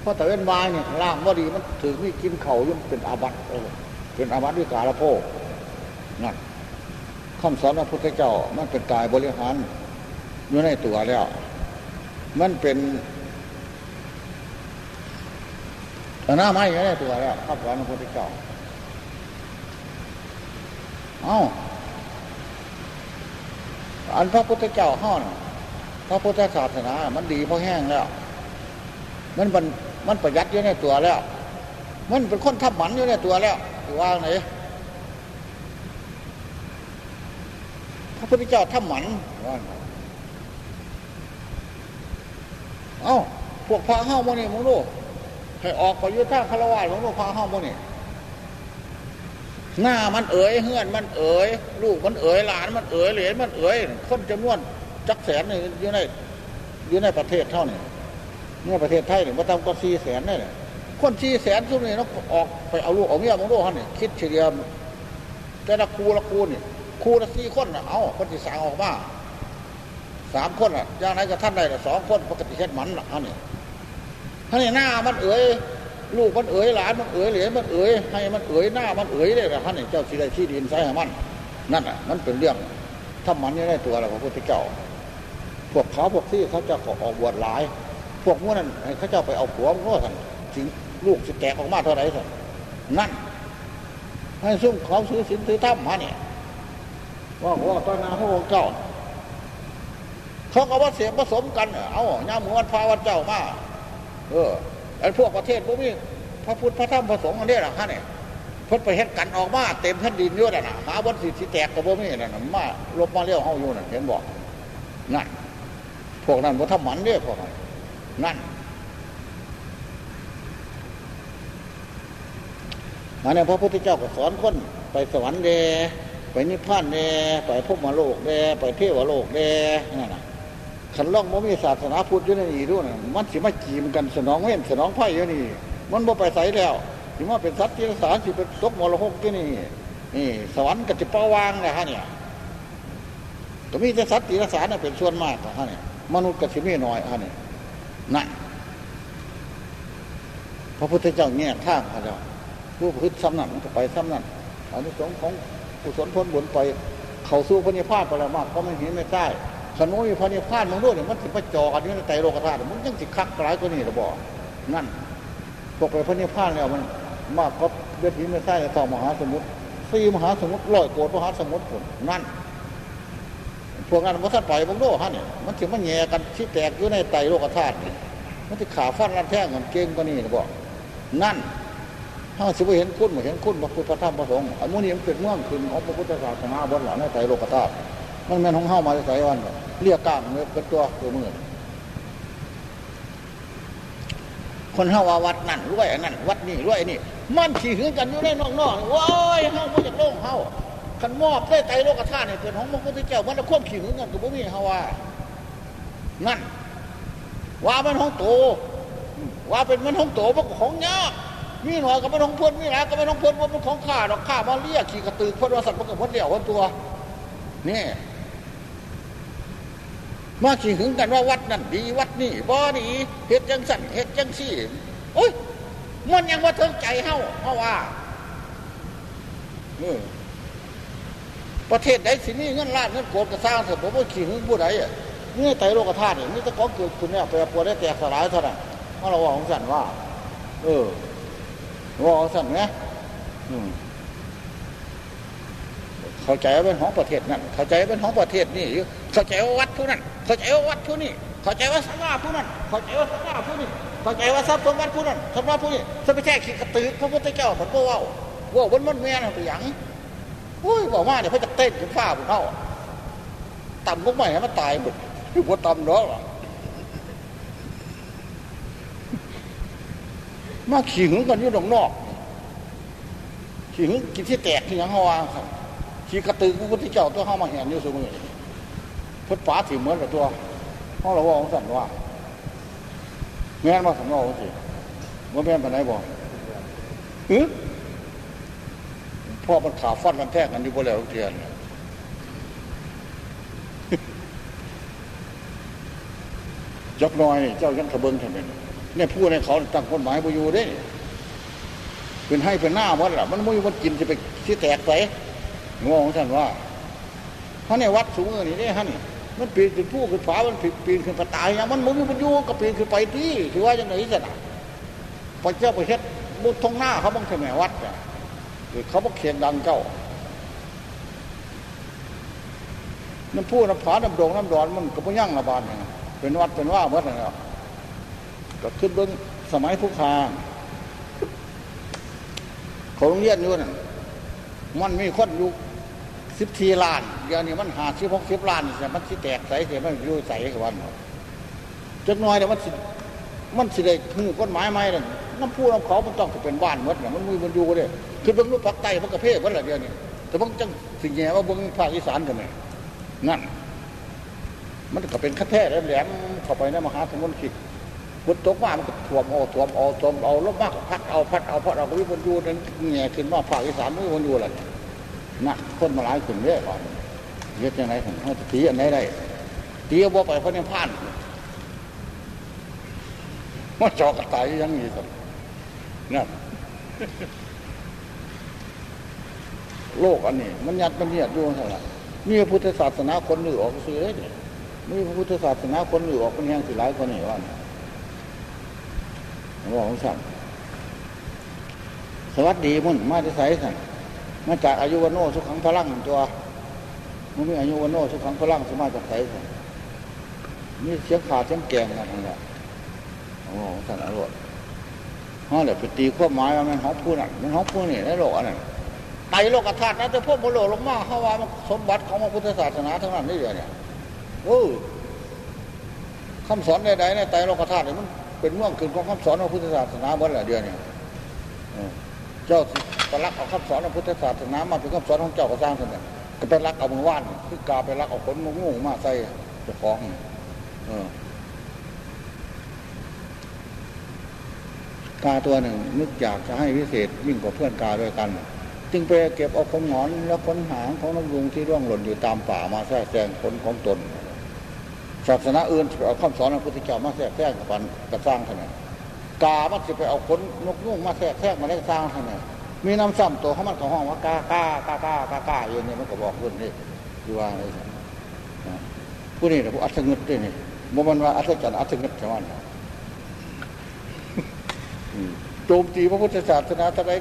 เพราะแต่เว้นวายเนี่ยล่างว่าดีมันถือมีกินเข่าย่อมเป็นอาบัตเป็นอาบัตด้วยกาละโพนั่นคำสอนพระพุทธเจ้ามันเป็นกายบริหารอยู่ในตัวแล้ว มันเป็น หน้าไม้อยู่ในตัวแล้วคำสอนพระพุทธเจ้าเอ้าอันพระพุทธเจ้าห้อนพระพุทธศาสนา มันดีเพราะแห้งแล้ว มันมันมันประหยัดอยู่ในตัวแล้ว มันเป็นคนทับหมันอยู่ในตัวแล้วว่าไหนพระพุทธเจ้าทับหมันเอ้าพวกพระเข้าโมนี่มึงรู้ ให้ออกไปยุทธาคารวะมึงรู้พระเข้าโมนี่หน้ามันเอ๋ยเฮือนมันเอ๋ยลูกมันเอ๋ยหลานมันเอ๋ยเหรียญมันเอ๋ยคนจำนวนจักแสนนี่อยู่ในอยู่ในประเทศเท่านี้เนี่ยประเทศไทยเนี่ยมาทำก็สี่แสนนี่แหละคนสี่แสนทุกนี่ต้องออกไปเอาลูกเอาเมียมึงดูฮะนี่คิดเฉลี่ยแต่ละครูละครูนี่ครูละสี่คนน่ะเอาคนที่สางออกมาสามคนอะอย่างไรก็ท่านใดละสองคนปกติเช็ดมันล่ะอันนี้ ท่านนี่หน้ามันเอ๋ยลูกมันเอ๋ยหลานมันเอ๋ยเหรียมันเอ๋ยให้มันเอ๋ยหน้ามันเอ๋ยเลยละท่านนี่เจ้าชีไรที่ดินใส่ให้มันนั่นอะมันเป็นเรื่องถ้ามันนี่ได้ตัวเราพระพุทธเจ้า พวกเขาพวกที่เขาจะขอออกบวชหลาย พวกนั้นเขาจะไปเอาผัวมันก็ท่านถึงลูกจะแตกออกมาเท่าไหร่ท่านนั่นให้ซุ่มเขาซื้อสินซื้อถ้ำมาเนี่ยว่าว่าตอนนาพระองค์เจ้าเขาก็ว่าเสียผสมกัน เอาย่ามือวันพาวันเจ้ามา เออไอ้พวกประเทศพวกนี้พระพุทธพระธรรมพระสงฆ์อันนี้หรอฮะเนี่ยพ้นไปเห็นกันออกมาเต็มแผ่นดินเยอะนะหาวันสิที่แตกกับพวกนี้นะมาลบมาเลี้ยวเฮาอยู่น่ะเห็นบอกนั่นพวกนั้นว่าทำหมันเนี่ยพวกนั้นนั่นอันนี้พระพุทธเจ้าก็สอนคนไปสวรรค์เดไปนิพพานเดไปพบมาโลกเดไปเทวโลกเดนั่นนะ ขันล่องมันมีศาสนาพุทธอยู่ในนี้ด้วยนะมันสิมาจีมกันสนองเว้นสนองไพ่อยู่นี่ มันบ่ไปใส่แล้วสิมาเป็นสัตว์ที่สารสิเป็นตกมรหกที่นี่ นี่ สวรรค์กับจิปาวางนะฮะเนี่ยก็มีแต่สัตว์ที่สารเป็นส่วนมากนะฮะเนี่ยมนุษย์กับสิมีน้อยฮะเนี่ยนั่นพระพุทธเจ้าเนี่ยข้าพระเจ้าผู้พึ่งซ้ำนั่นก็ไปซ้ำนั่นอนนี้สงของกุศลพ้นบุญไป เขาสู้พระนิพพานไปแล้วมากก็ไม่เห็นไม่ได้ ขนมมีพระนิพพานมึงด้วยเนี่ยมันสิไปจอกันอยู่ในใจโลกธาตุมึงยังสิคักกลายตัวนี้หรือบ่นั่นพวกไปพระนิพพานแล้วมันมากก็เดือดหินไม่ใช่สอมหาสมุทรสี่มหาสมุทรร้อยโกดมหาสมุทรผลนั่นพวกนั้นมันสัตว์ไปมึงด้วยฮะเนี่ยมันถึงมันแย่กันที่แตกอยู่ในใจโลกธาตุมันจะขาฟันรันแท่งกันเก่งก็นี่หรือบ่นั่นถ้าสิบเห็นคุณเห็นคุณพระพุทธธรรมพระสงฆ์อันนี้มันเป็นเมืองขึ้นของพระพุทธศาสนาบนหลังในใจโลกธาตุ มันแม่นของเฮ้ามาใส่วันเรียกกลางเนื้อเป็นตัวตัวมือคนเฮ้าว่าวัดนั่นรวยนั่นวัดนี่รวยนี่ มันขี่หึงกันอยู่ในนอกนอกว้ายเฮ้ามาจากโลกเฮ้าขันมอบได้ใจโลกธาตุเนี่ยเป็นของพระพุทธเจ้ามันจะควบขี่หึงกันกับพวกนี้เฮ้าว่า นั่น ว่ามันของโต ว่าเป็นมันของโตมันของยากมีหน่อยก็ไม่ต้องพ้นมีหลายก็ไม่ต้องพ้นว่ามันของข้าดอกข้ามาเรียกขี่กระตือพ้นว่าสัตว์มันก็พ้นเดี่ยวพ้นตัวนี่ มาขี่หึงกันว่าวัดนั่นดีวัดนี่บ่ดีเฮ็ดจังสั่นเฮ็ดจังซี่โอ้ยมันยังว่าเทิงใจเฮาเพราะว่าประเทศใดสินี่เงินล้านเงินโกดกระซ้างเถอะผมว่าขี่หึงผู้ใดอะนี่ไตโลกธาตุนี่จะของเกิดขึ้นเนี่ยไปปวดได้แตกสลายเท่านั้นเพราะเราว่าของสันว่า เออว่าสั่นไหม เข้าใจว่าเป็นของประเทศนั่นเข้าใจว่าเป็นของประเทศนี่เข้าใจว่าวัดผู้นั้น เข้าใจว่าวัดผู้นี้เข้าใจว่าสมาผู้นั้นเข้าใจว่าสมาผู้นี้เข้าใจว่าทรัพย์สมบัติผู้นั้นทรัพย์ผู้นี้จะไปแท้ขี้กระตือพระพุทธเจ้าผลพว่าว่าวันมันแม่นไปยังโอ้ยบอกว่าเนี่ยเขาจะเต้นขึ้นฟ้าบนเขาต่ำกใหม่ให้มันตายหมดพวต่ำเนาะมาขี่หึงกันอยู่ตรงนอกขี่หึงกินที่แตกที่ยังเขาวครับ ขี่กระตือกูที่เจ้าตัวเข้ามาเห็นอยู่เสมอพุทธฝาถีเหมือนกับตัวห้องเราว่าของสันว่าแม่นมาสำนองสิว่าแม่นไปไหนบอกหือพ่อมันขาฟันกันแทกกันอยู่บนแล้วเทียนยกน้อยเจ้ายังขบเบิ้งทำไมเนี่ยพูดในเขาตั้งคนหมายไปอยู่ได้ เป็นให้เป็นหน้าวัดละมันไม่มันกินจะไปที่แตกไป งงท่านว่าเพราะในวัดสูงนี่ได้ฮะนี่มันปีนขึ้นผู้ขึ้นฝามันปีนขึ้นปตายอย่างมันมึงมันยู่ก็ปีนขึ้นไปที่ถือว่าอย่างไหนสินะพอเจ้าไปเฮ็ดบุตรทงหน้าเขาบ้างทำไมวัดอะเขาบอกเขียนดังเจ้าน้ำพูน้ำผาน้ำโด่งน้ำดอนมันก็ไม่ยั่งระบาดเป็นวัดเป็นว่าเมื่อไหร่ก็ขึ้นเบื้องสมัยผู้คาเขาโรงเรียนอยู่นั่นมันมีคนอยู่ สิบทีล้านเดี๋ยวนี้มันหาสิบหกสิบล้านแต่มันสิแตกใสเสียมันอยู่ใสกับวันจักน้อยแต่มันสิมันสิได้คือก้นไม้ไม้นั่นน้ำพุน้ำเขามันต้องเป็นบ้านมดเนี่ยมันมีมันอยู่เลยคือเบื้องรูปภาคใต้มันกระเพาะมันอะไรเดียวนี้แต่บางจังสิ่งแย่ว่าเบื้องภาคอีสานกันไหมนั่น มันก็เป็นขั้แท้แหลมเข้าไปในมหาสมุทรคิดฝนตกมามันก็ถ่วมเอาถ่วมเอาถ่วมเอาลบมากพัดเอาพัดเอาพัดเอาก็วิบนยูนั้นเงี้ยขึ้นมาภาคอีสานวิบนยูอะไร นักคนมาหลายคนเยอะก่อนเยอะยังไงของเขาตีอันไหนได้ตีเอาบัวไปเพราะเนี่ยพานว่าจอกระต่ายยังมีสักนั่นโลกอันนี้ มันยัดมันเนียดอยู่เท่าไหร่มีพุทธศาสนาคนหนึ่งออกซื้อเนี่ยมีพุทธศาสนาคนหนึ่งออกเป็นแห่งสิหลายคนนี่ว่าว่าของสั่งสวัสดีมุ่นมาจะใส่สั่ง มาจากอายุวโนสุขังพลังตัวมันมีอายุวันโนสุขังพลังสมาจากไสนี่เสียงขาเสียงแกงกันทั้งนั้นโอ้ท่านอรรถฮ่าเดี๋ยวไปตีควบหมายว่ามันหองพูนั่นมันหองพูนี่ในโลกอันนั้นไตโลกธาตุนะจะพวกมโลลงมาเขาว่ามันสมบัติของพระพุทธศาสนาทั้งนั้นนี่เดียวเนี่ยโอ้คำสอนใดๆในไตโลกธาตุเนี่ยมันเป็นเมืองขึ้นของคำสอนของพุทธศาสนาเมื่อไหร่เดือนเนี่ยเจ้า ตะลักเอาคำสอนของพุทธศาสนามาเป็นคำสอนของเจ้าก็สร้างขึ้นเนี่ยก็ไปรักเอามือว่านคือกาไปรักเอาขนงูมาใส่เจ้าของเออกาตัวหนึ่งนึกอยากจะให้วิเศษยิ่งกว่าเพื่อนกาด้วยกัน จึงไปเก็บเอาขนหงอนและขนหางของนกยุงที่ร่วงหล่นอยู่ตามป่ามาแทรกแซงขนของตนศาสนาอื่นเอาคำสอนของพระพุทธเจ้ามาแทรกแซงกับปันกระสร้างขนาดกามันจะไปเอาขนนกยุงมาแทรกแซงมาได้สร้างขนาด มีน้ำซ้ำตัวเขามันก็ห้องว่ากากากากากากาอยู่เนี่ยมันก็บอกคนนี่อยู่ว่าอะไรผู้นี้นะผู้อัศงิดด้วยนี่บ่มันว่าอัศจรรย์อัศงิดใช่ไหมโจมตีพระพุทธศาสนาทะเล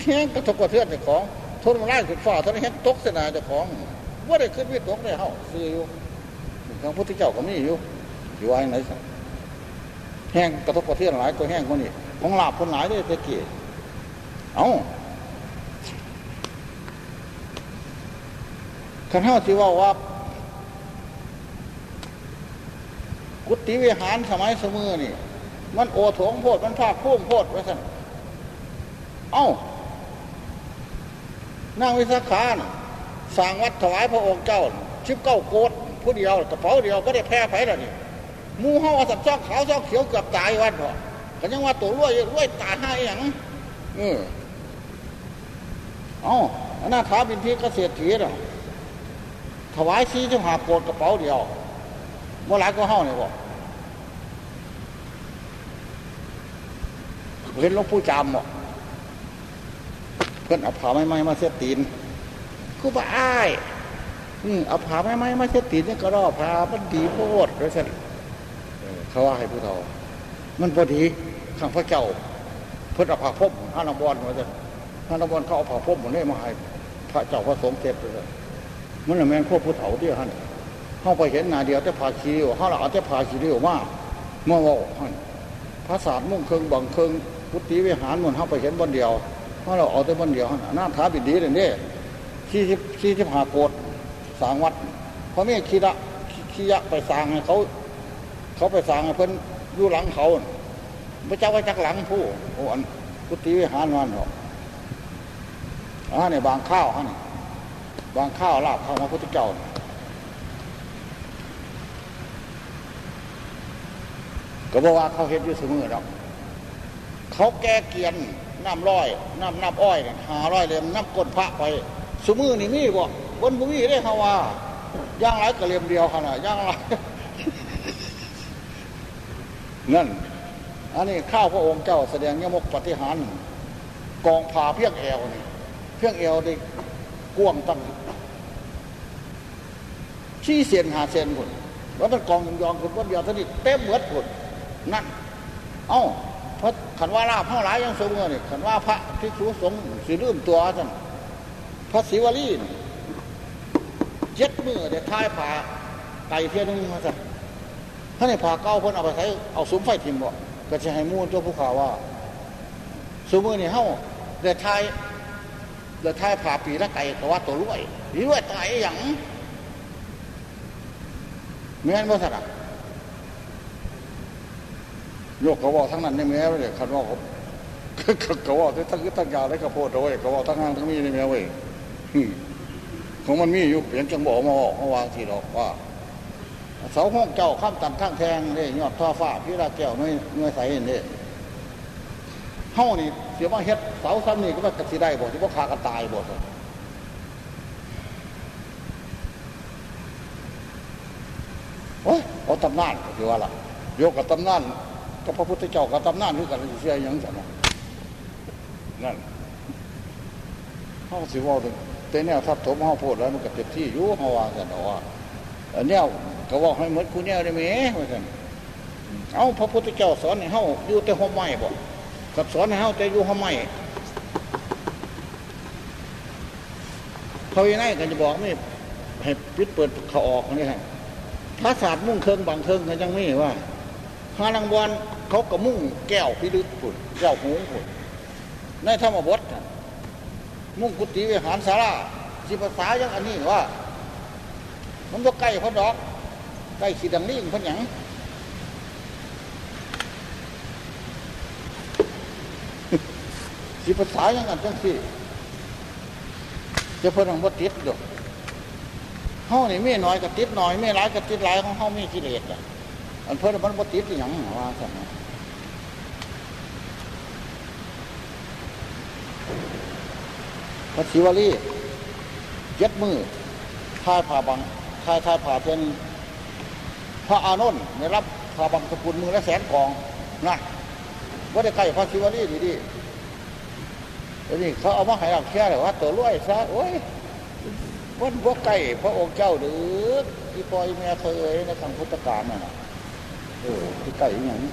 แข่งกระทบกระเทือนเจ้าของทนมาไล่ขึ้นฟ้าทนเห็นตกเสนาเจ้าของว่าได้ขึ้นวิตกได้เฮาซื้ออยู่ทางพุทธเจ้าก็มีอยู่อยู่ว่าไหนสักแห้งกระทบกระเทือนหลายก็แห้งคนนี้ของลาบคนหลายได้ตะเกีย เอาขันเท้าที่ว่าว่า กุฏิวิหารสมัยสมือนี่ มันโอถงโพดมันภาคพุ่งโพดไว้สั่นเอ้านั่งวิสาขานสร้างวัดถวายพระองค์เจ้าชิบเก้าโกดผู้เดียวกระเป๋าเดียวก็ได้แพ้ไผ่แล้วนี่มูเฮาสัตว์ซอกขาวซอกเขียวเกือบตายวันพอก็ยังว่าตัวรวยรวยตายให้อย่าง เออเอ้าอนาถาบินทีก็เกษตรถีน่ะถวายซีจะหาโกดกระเป๋าเดียวเมื่อไรก็เฮาเนี่ยบอกเห็นหลวงปู่จามบอกเพื่อนเอาผ้าไม้ไม้มาเสียตีนกูบ่อ้ายเอาผ้าไม้ไม้มาเสียตีนนี่ก็รอผ้ามันดีโพดแล้วสิเขาว่าให้ผู้เฒ่ามันพอดีข้างพระเจ้า พื่นเอาผ้าพบห้านบอลมาสิห้านบอลเขาเอาผ้าพบหมดเลยมาให้พระเจ้าพระสงฆ์เจ็บเลยมันแมนพวกผู้เฒ่าเดียวฮันเข้าไปเห็นนาเดียวแต่ผ่าขี้ริ้วเขาเอาแต่ผ่าขี้ริ้วมากเมื่อว่าพระศาสตร์มุ่งเครื่องบังเครื่องพุทธิวิหารมันเข้าไปเห็นบนเดียวเพราะเราเอาแต่บนเดียวหน้าท้าบิดดีเลยเนี่ยขี้สิบขี้สิบหาโกดสางวัดเพราะไม่ขี้ละขี้ยะไปสางให้เขา เขาไปสางให้เพิ่นอยู่หลังเขา พระเจ้าไปจักหลังผู้โอ้อันพุทธิวิหารนั่นหรอกอ่าเนี่ยบางข้าวฮะนี่ยบางข้าวลาบข้าวมาพุทธเจ้าก็บอกว่าเขาเห็นอยู่เสมอหรอกเขาแก้เกียนน้ำร้อยน้ำน้ำอ้อยหาร้อยเลยน้ำก้นพระไปสมือนี่มีบ่บนบุมีได้เขาว่าย่างไรกระเลียมเดียวขนาดย่างไรนั่น อันนี้ข้าวพระองค์เจ้าแสดงยมกปฏิหารกองผาเพียงแอวนี่เพียงแอวได้กวงตั้งชี้เสียนหาเสียนคนแล้วมันกองยองคนวันเดียวท่านี้เต็มเหมือดคนนั่นเอ้าพระขันว่าลาพระหลายยังสงเงินขันว่าพระที่สูสงสีลืมตัวท่านพระศิวลีเจ็ดมือเดี๋ยวท้ายผ่าไก่เทียนึงมาสั่ถ้าในผ่าเก้าคนเอาไปใช้เอาซุ้มไฟทิมบ่ ก็จะให้มูลเจ้าผู้ข่าวว่าซุ้มมือนี่เฮ้าเดี๋ยวท้ายเดี๋ยวท้ายผ่าปีละไก่ก็ว่าตัวรวยรวยตายอย่างเมื่อนบ่สัตว์โยกเขาบอกทั้งนั้นในแม้เลยคันว่าเขาเขาบอกทั้งทั้งยาและกระโพดเอาไว้เขาบอกทั้งห้างทั้งมีในแม้เว้ยของมันมีอยู่เปลี่ยนจังบอกมาบอกมาวางทีดอกว่า เสาห้องเจ้าข้ามตันข้างแทงเนี่ยยอดท่อฟ้าพี่ราแก้วน้อยน้อยใสเนี่ยห้องนี่เสียว่าเฮ็ดเสาซ้ำนี่ก็ว่ากระสีได้บอกที่ว่าขากันตายบอกโอ้ยเอาตำนานคือว่าล่ะโยกกับตำนานกับพระพุทธเจ้ากับตำนานคือกันเสียยังสันนั่นเขาสิว่าแต่เนี่ยทับถมเขาพูดแล้วมันก็เต็มที่อยู่เขาว่าสันว่าอันเนี้ย ก็ว่าให้เหมือนคุณเนี่ยได้ไหมว่าสันเอาพระพุทธเจ้าสอนให้เขาอยู่แต่ห้องไม้บอกกับสอนให้เขาแต่อยู่ห้องไม้พระวินัยกันจะบอกไม่ให้ปิดเปิดเขาออกนี่ฮะพระศาสตร์มุ่งเคิงบางเคิงกันยังไม่ว่าพานังบอลเขาก็มุ่งแก้วพิลึกผุดแก้วหูผุดในธรรมบทมุ่งกุฏิวิหารสาราสิภาษายังอันนี้ว่า มันก็ใกล้พอดอก ใกล้ขีดังนี้พนหยังสิภาษายังอันจังสิจะเพิ่นว่าติดดอกเฮานี่ไม่น้อยก็ติดน้อยไม่ร้ายก็ติดหลายของเฮามีกิเลสอะอันเพิ่นมันบ่ติดอย่างว่าสั่นพระศิวลีเจ็ดมือท่ายผ่าบังท่ายท่ายผ่าเทน พระอานนท์ได้รับผ่าบังสกุลมือและแสนกองนะว่าได้ใกล้พระศิวลีดีดีนี่เขาเอามาให้เราแค่เลยว่า ตัวรวยซะโอ้ยวันพวกไก่พระองค์เจ้าหรือที่ปล่อยแม่เคยในทางพุทธกาลน่ะเออที่ไก่อย่างนี้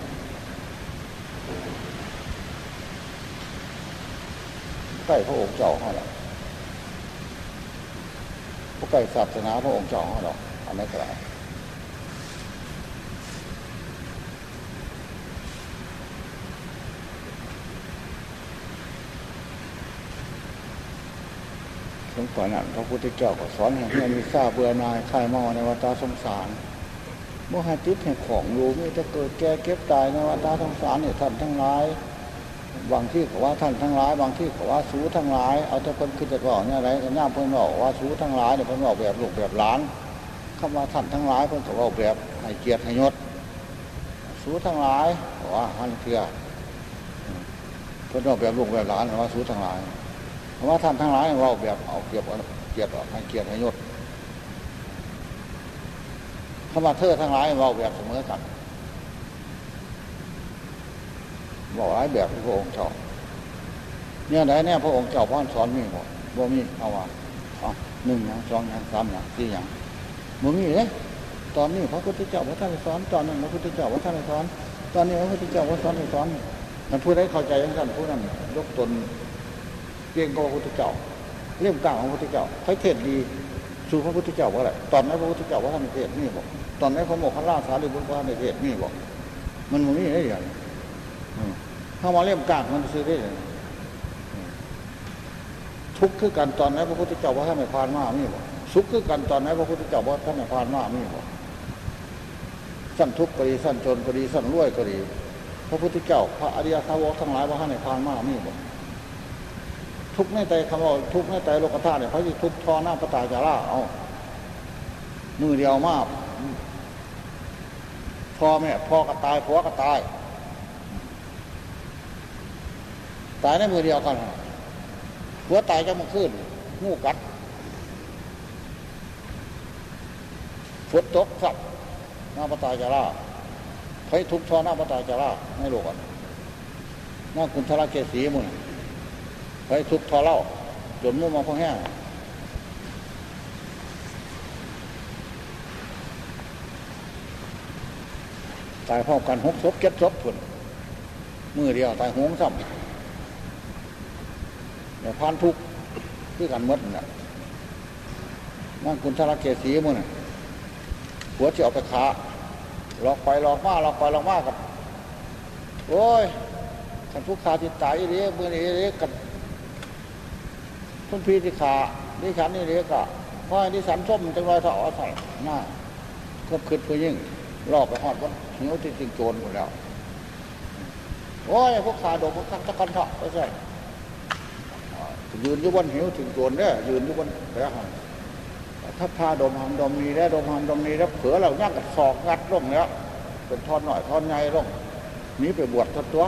ไก่พระองค์เจ้าเขาแหละพวกไก่ศาสนาพระองค์เจ้าเขาหรอกอันนี้ก็ได้ สมควรนั้นพระพุทธเจ้าก็สอนให้เพื่อนมีทราบเบื่อนายคลายเมาในวัฏสงสารเมื่อให้ติดให้ของรู้ไม่จะเกิดแก่เก็บตายในวัฏสงสารเนี่ยท่านทั้งหลาย บางที่ก็ว่าท่านทั้งหลาย บางที่ก็ว่าสูทั้งหลาย เอาแต่คนคือจะบอกเนี่ยอะไรย่าเพิ่นบอกว่าสูทั้งหลายเนี่ยเพิ่นบอกแบบลูกแบบหลานคำว่าท่านทั้งหลายเพิ่นก็บอกแบบให้เกียรติให้ยศสูทั้งหลายบอกว่าฮันเทียเพิ่นบอกแบบลูกแบบหลานว่าสูทั้งหลาย ว่าท่านทั้งหลายเราแบบเอาเกียรติเกียรติให้เกียรติให้ยศคำว่าเธอทั้งหลายเราแบบเสมอกันบอกหลายแบบที่พระองค์เจ้าเนี่ยไหนเนี่ยพระองค์เจ้าพ่อสอนมีบ่บ่มีเอาว่าเอหนึ่งอย่างสองอย่างสามอย่างสี่อย่างบ่มีเลยตอนนี้พระพุทธเจ้าพระท่านสอนตอนนั้นพระพุทธเจ้าพระท่านสอน ตอนนี้พระพุทธเจ้าพระสอนสอนมันพูดให้เข้าใจย่างนั้นผู้นั้นยกตน เกียงกับพระพุทธเจ้าเรื่องกลางของพระพุทธเจ้าใครเทศดีสู่พระพุทธเจ้าว่าอะไรตอนนั้นพระพุทธเจ้าว่าท่านเทศนี่บอกตอนนั้นพระโมคคัลลาสารีบุตรว่าท่านเทศนี่บอกมันมันมีอะไรอย่างเข้ามาเล่มกลางมันซื้อได้เลยทุกข์คือกันตอนนั้นพระพุทธเจ้าว่าท่านไม่พานมากมีบอกสุขคือกันตอนนั้นพระพุทธเจ้าว่าท่านไม่พานมากมีบอกสั้นทุกข์ก็ดีสั้นจนก็ดีสั้นรวยก็ดี พระพุทธเจ้า พระอริยสาวกทั้งหลายว่าท่านไม่พานมากมีบอก ทุกข์ในใจคำว่าทุกข์ในใจโลกธาตุเนี่ยพระที่ทุกทอหน้าประตาจาระเอามือเดียวมากพ่อแม่พ่อก็ตายผัวก็ตาย ตายในมือเดียวกันหัวตายจะมาขึ้นงูกัดฝนตกสับหน้าปตาจะล่าใครทุกทอหน้าปตายจะล่าในโลกอะหน้าคุณทราเกสีมุน ใครทุกทอเล่าจนมุ่งมาพอแห้งตายพร้อมกันหกศพเก็ดศพผุนมือเดียวตายหงซ้ำเนี่ยพานทุกคือกันมดน่ะนั่งคุณธารเกศีมือน่ะหัวจะออกไปขาหลอกไปหลอกมาหลอกไปหลอกมากับโอ้ยขันทุกขาที่ตายเรียมือเรียกัน ทุนพีที่ขาดิฉันนี่เรียกอะเพราะดิฉันส้มจังเลยถ้าเอาใส่หน้าก็ขึ้นเพื่อยิ่งลอกไปหอดวัดหิวที่จริงโจรหมดแล้วโอ้ยพวกขาโดดพวกขักตะกันเถาะไปใส่ยืนยู่บนหิวถึงโจรเนี่ยยืนยู่บนแผลหันถ้าพาดมหันดมนี้แล้วดมหันดมนี้แล้วเผือเราย่างกับศอกงัดลงแล้วเป็นทอนหน่อยทอนใหญ่ลงนี้ไปบวชทัตัว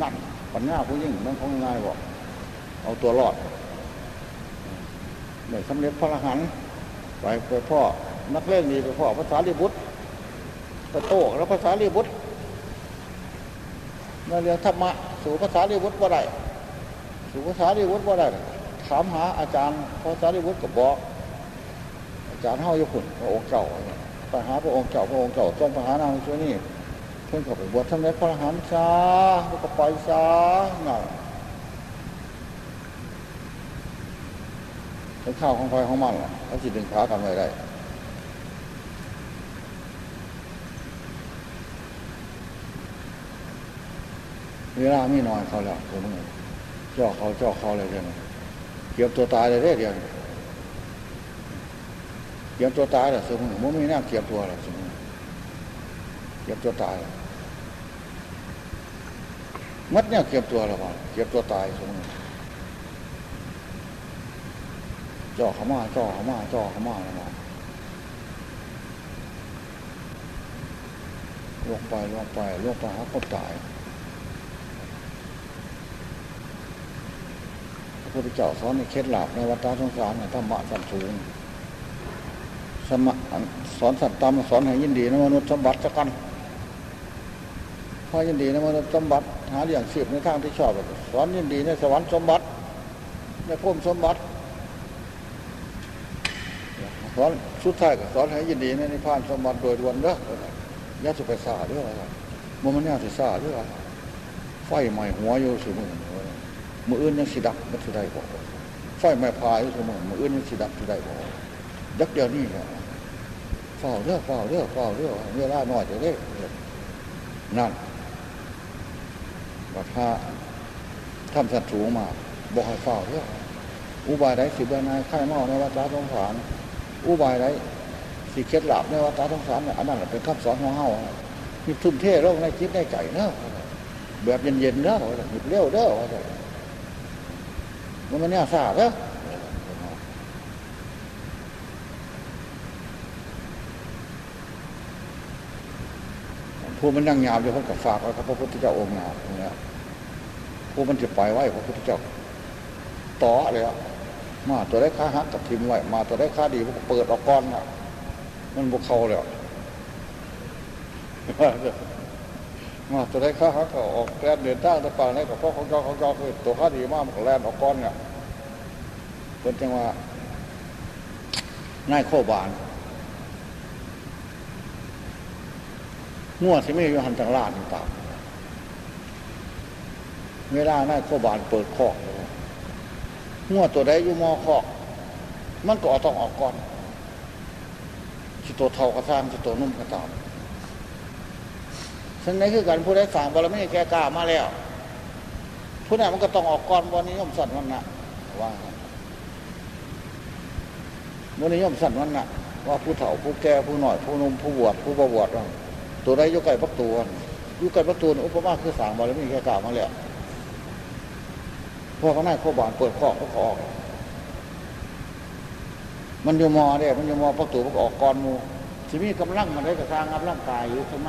นั่นปัญญาผู้ยิ่งมันของง่ายบอกเอาตัวรอด เนี่ยสำเร็จพระอรหันต์ไปไปพ่อนักเล่นดีไปพ่อภาษาลิบุตรไปโต้แล้วภาษาลีบุตรมาเรียนธรรมะสู่ภาษาลีบุตรว่าไรสู่ภาษาลีบุตรว่าไรถามหาอาจารย์ภาษาลีบุตรกับบอกอาจารย์เฮาอยู่ขุนพระองค์เก่าไปหาพระองค์เก่าพระองค์เก่าต้องไปหานางช่วยนี่เพื่อนเขาไปบวชทำไรพระรหันซาแล้วก็ไปซาหน่อยไป เป็นข้าวของคอยของมันล่ะเขาจิดึงขากันไว้ได้เวลาไม่นอนเขาแล้วตัวมึงจ่อเขาจ่อเขาเลยเดียวนี้เกี่ยวตัวตายเลยเดียวเกี่ยวตัวตายเลยสมมติมันไม่น่าเกี่ยวตัวหรอกสมมติเกี่ยวตัวตายมัดเนี่ยเกี่ยวตัวหรอเปล่าเกี่ยวตัวตายสมมติ จ่อเขามาจ่อเขามาจ่อเขามาแล้วนะลงไปลงไปลงไปหาคนตายพระพุทธเจ้าสอนในเคล็ดลับในวัฏสงสารในธรรมะสันสูงสมะสอนสัตว์ตามสอนให้ยินดีนะมนุษย์สมบัติสักกันพอยินดีนะมนุษย์สมบัติหาเรื่องสืบในทางที่ชอบสอนยินดีในสวรรค์สมบัติในพุ่มสมบัติ สอนสุดท้ายก็สอนให้ยินดีในนิพพานสมบัติโดยรวมเด้อยาสุไปซาด้วยอะไรมันมันยาสุซาด้วยอะไรไฟใหม่หัวอยู่สูมือมืออื่นยังสิดับมันสิได้บอกไฟใหม่พายอยู่สูมือมืออื่นยังสิดับสิได้บอกยักเดียวนี่แหละเฝ้าเรื่องเฝ้าเรื่องเฝ้าเรื่องเวลาหน่อยจะได้นั่นบัดถ้าทำสัตว์สูงมาบอกให้เฝ้าเรื่องอุบายได้สิบนายไข่เมาในวัฏสงสาร อุบายได้สิเคล็ดลับในวัฏสงสารอันนั้นเป็นคำสอนของเฮามีทุ่มเทโลกในจิตในใจเนาะแบบเย็นๆเนาะหยุดเร็วเด้อมันมันเนี่ยสาเด้อผู้มันนั่งยาวอยู่เขากับฝากไว้พระพุทธเจ้าองค์งาเนี่ยผู้มันจะไปไว้พระพุทธเจ้าต่อเลยอะ มาตัวได้ค่าหักกับทิมไว้มาตัวได้ค่าดีมันก็เปิดออกก้อนอะมันบุกเขาเลยมาตัวได้ค่าหักก็ออกแลนเดินตั้งตะปางให้กับพ่อของยอของยอคือตัวค่าดีมากมันก็แลนออกก้อนเนี่ยเป็นจังว่าง่ายโคบานง่วที่ไม่อยู่หันทางลาดต่างเวลาหน้าโคบานเปิดคอก ง่วตัวใดอยู่มอคอก มันก็ต้องออกก่อนสิตัวเท่ากระซ้างสิตัวนุ่มกระตามฉันนี้คือการผู้ได้สั่งบารมีแก่กล้ามาแล้ว ผู้นั้นมันก็ต้องออกก่อนวันนี้ย่อมสั่นวันนะว่าวันนี้ย่อมสั่นวันนะว่าผู้เฒ่าผู้แก่ผู้หน่อย ผู้นุ่มผู้บวชผู้ประบวชตัวใดยุกไก่พักตัวยุกไก่พักตัวอุปมาคือสั่งบารมีแก่กล้ามาแล้ว พวกเขาหน้าโคบานเปิดคอกเขาออก มันอยู่มอเนี่ยมันอยู่มอประตูมันออกก่อนมูทีนี้กำลังมันได้กระทางกำลังกายอยู่ทำไม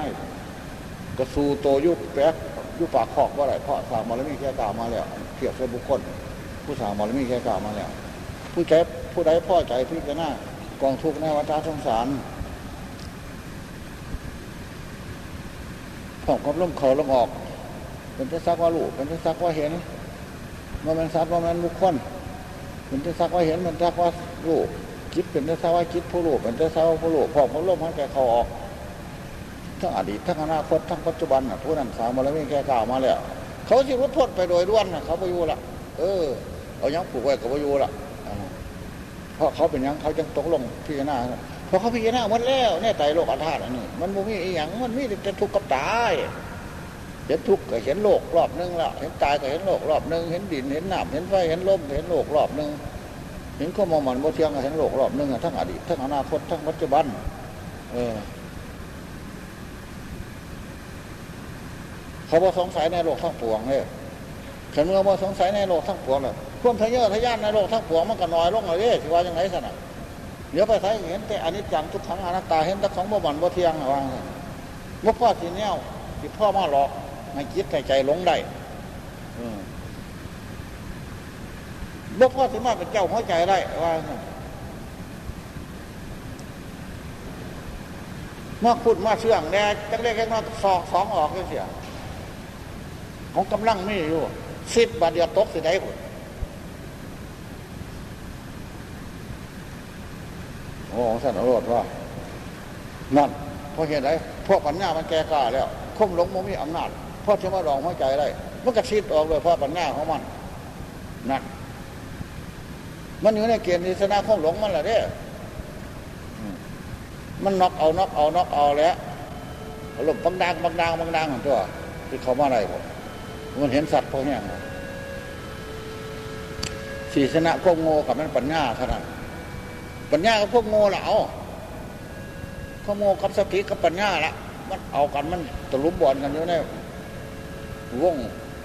กระสูโตยุบแป๊กยุบปากคอกว่าไรเพราะสามมรมีแค่กล่าวมาแล้วเทียบเส้บุคคล ผู้สามมรมีแค่กล่าวมาแล้ว ผู้ใจผู้ใดพ่อใจพี่จะหน้ากองทุกข์ในวัฏสงสารผมก็ล่มเขาลงออก เป็นที่ซักว่าลูกเป็นที่ซักว่าเห็น ว่ามันสัตว์ว่ามันบุคคลเป็นที่ซักว่าเห็นมันซักว่าลูกคิดเป็นที่ซักว่าคิดผู้ลูกเป็นที่ซักว่าผู้ลูกพอเขาล่มให้แกเขาออกทั้งอดีตทั้งอนาคตทั้งปัจจุบันผู้นั้นสามมรมีแกกล่าวมาแล้วเขาสิรุดพ้นไปโดยด้วนเขาไปอยู่ละเออเอายังผูกไว้กับไปอยู่ละเพราะเขาเป็นยังเขาจังตกลงพิจารณาเพราะเขาพิจารณาหมดแล้วเนี่ยไตโลกอาถรรพ์อันนี้มันบ่มีอย่างมันมีแต่ทุกข์กับตาย เห็นทุกข์ก็เห็นโลกรอบนึงละเห็นตายก็เห็นโลกรอบนึงเห็นดินเห็นน้ำเห็นไฟเห็นลมเห็นโลกรอบนึงเห็นข้อมองมันบ่เที่ยงก็เห็นโลกรอบนึงทั้งอดีตทั้งอนาคตทั้งปัจจุบัน เออเขาบ่สงสัยในโลกทั้งปวงเลยฉันเมื่อบ่สงสัยในโลกทั้งปวงเลยพ่วงทะเยอทะยานในโลกทั้งปวงมันก็น้อยลงเลยที่ว่ายังไงสนะเดี๋ยวไปใช้เห็นแต่อันนี้จังทุกครั้งอนัตตาเห็นแต่ของบ่บันบ่เที่ยงว่าบ่พ่อสีเนี้ยที่พ่อมาหลอก ให้คิดใจใจหลงได้บ่พ่อสิมาเป็นเจ้าหัวใจได้ว่ามาขุดมาเชื่องแน่จักเล็กแค่น้อยสอกสองออกเสียของกำลังไมีอยู่สิบบาทเดียวตกสิได้คุณโอ้ของสันอรรถว่านั่นเพราะเหตุไรพวกปัญญามันแก่กล้าแล้วคมหลงมันมีอำนาจ พราะจะมาดองหัวใจได้มันกระชิดออกเลยเพราะปัญญาของมันนั่นมันอยู่ในเกณฑ์ที่ชนะข้อมหลงมันแหละเด้มันนอกเอานอกเอานอกเอาแล้วอารมณ์บังดังบังดังบังดังของตัวที่เขามาอะไรผมมันเห็นสัตว์พวกนี้ยสีชนะก็โง่กับมันปัญญาเท่านั้นปัญญากับพวกโง่ละเอาข้อโง่กับสติกับปัญญาละมันเอากันมันตะลุมบอลกันอยู่ใน วง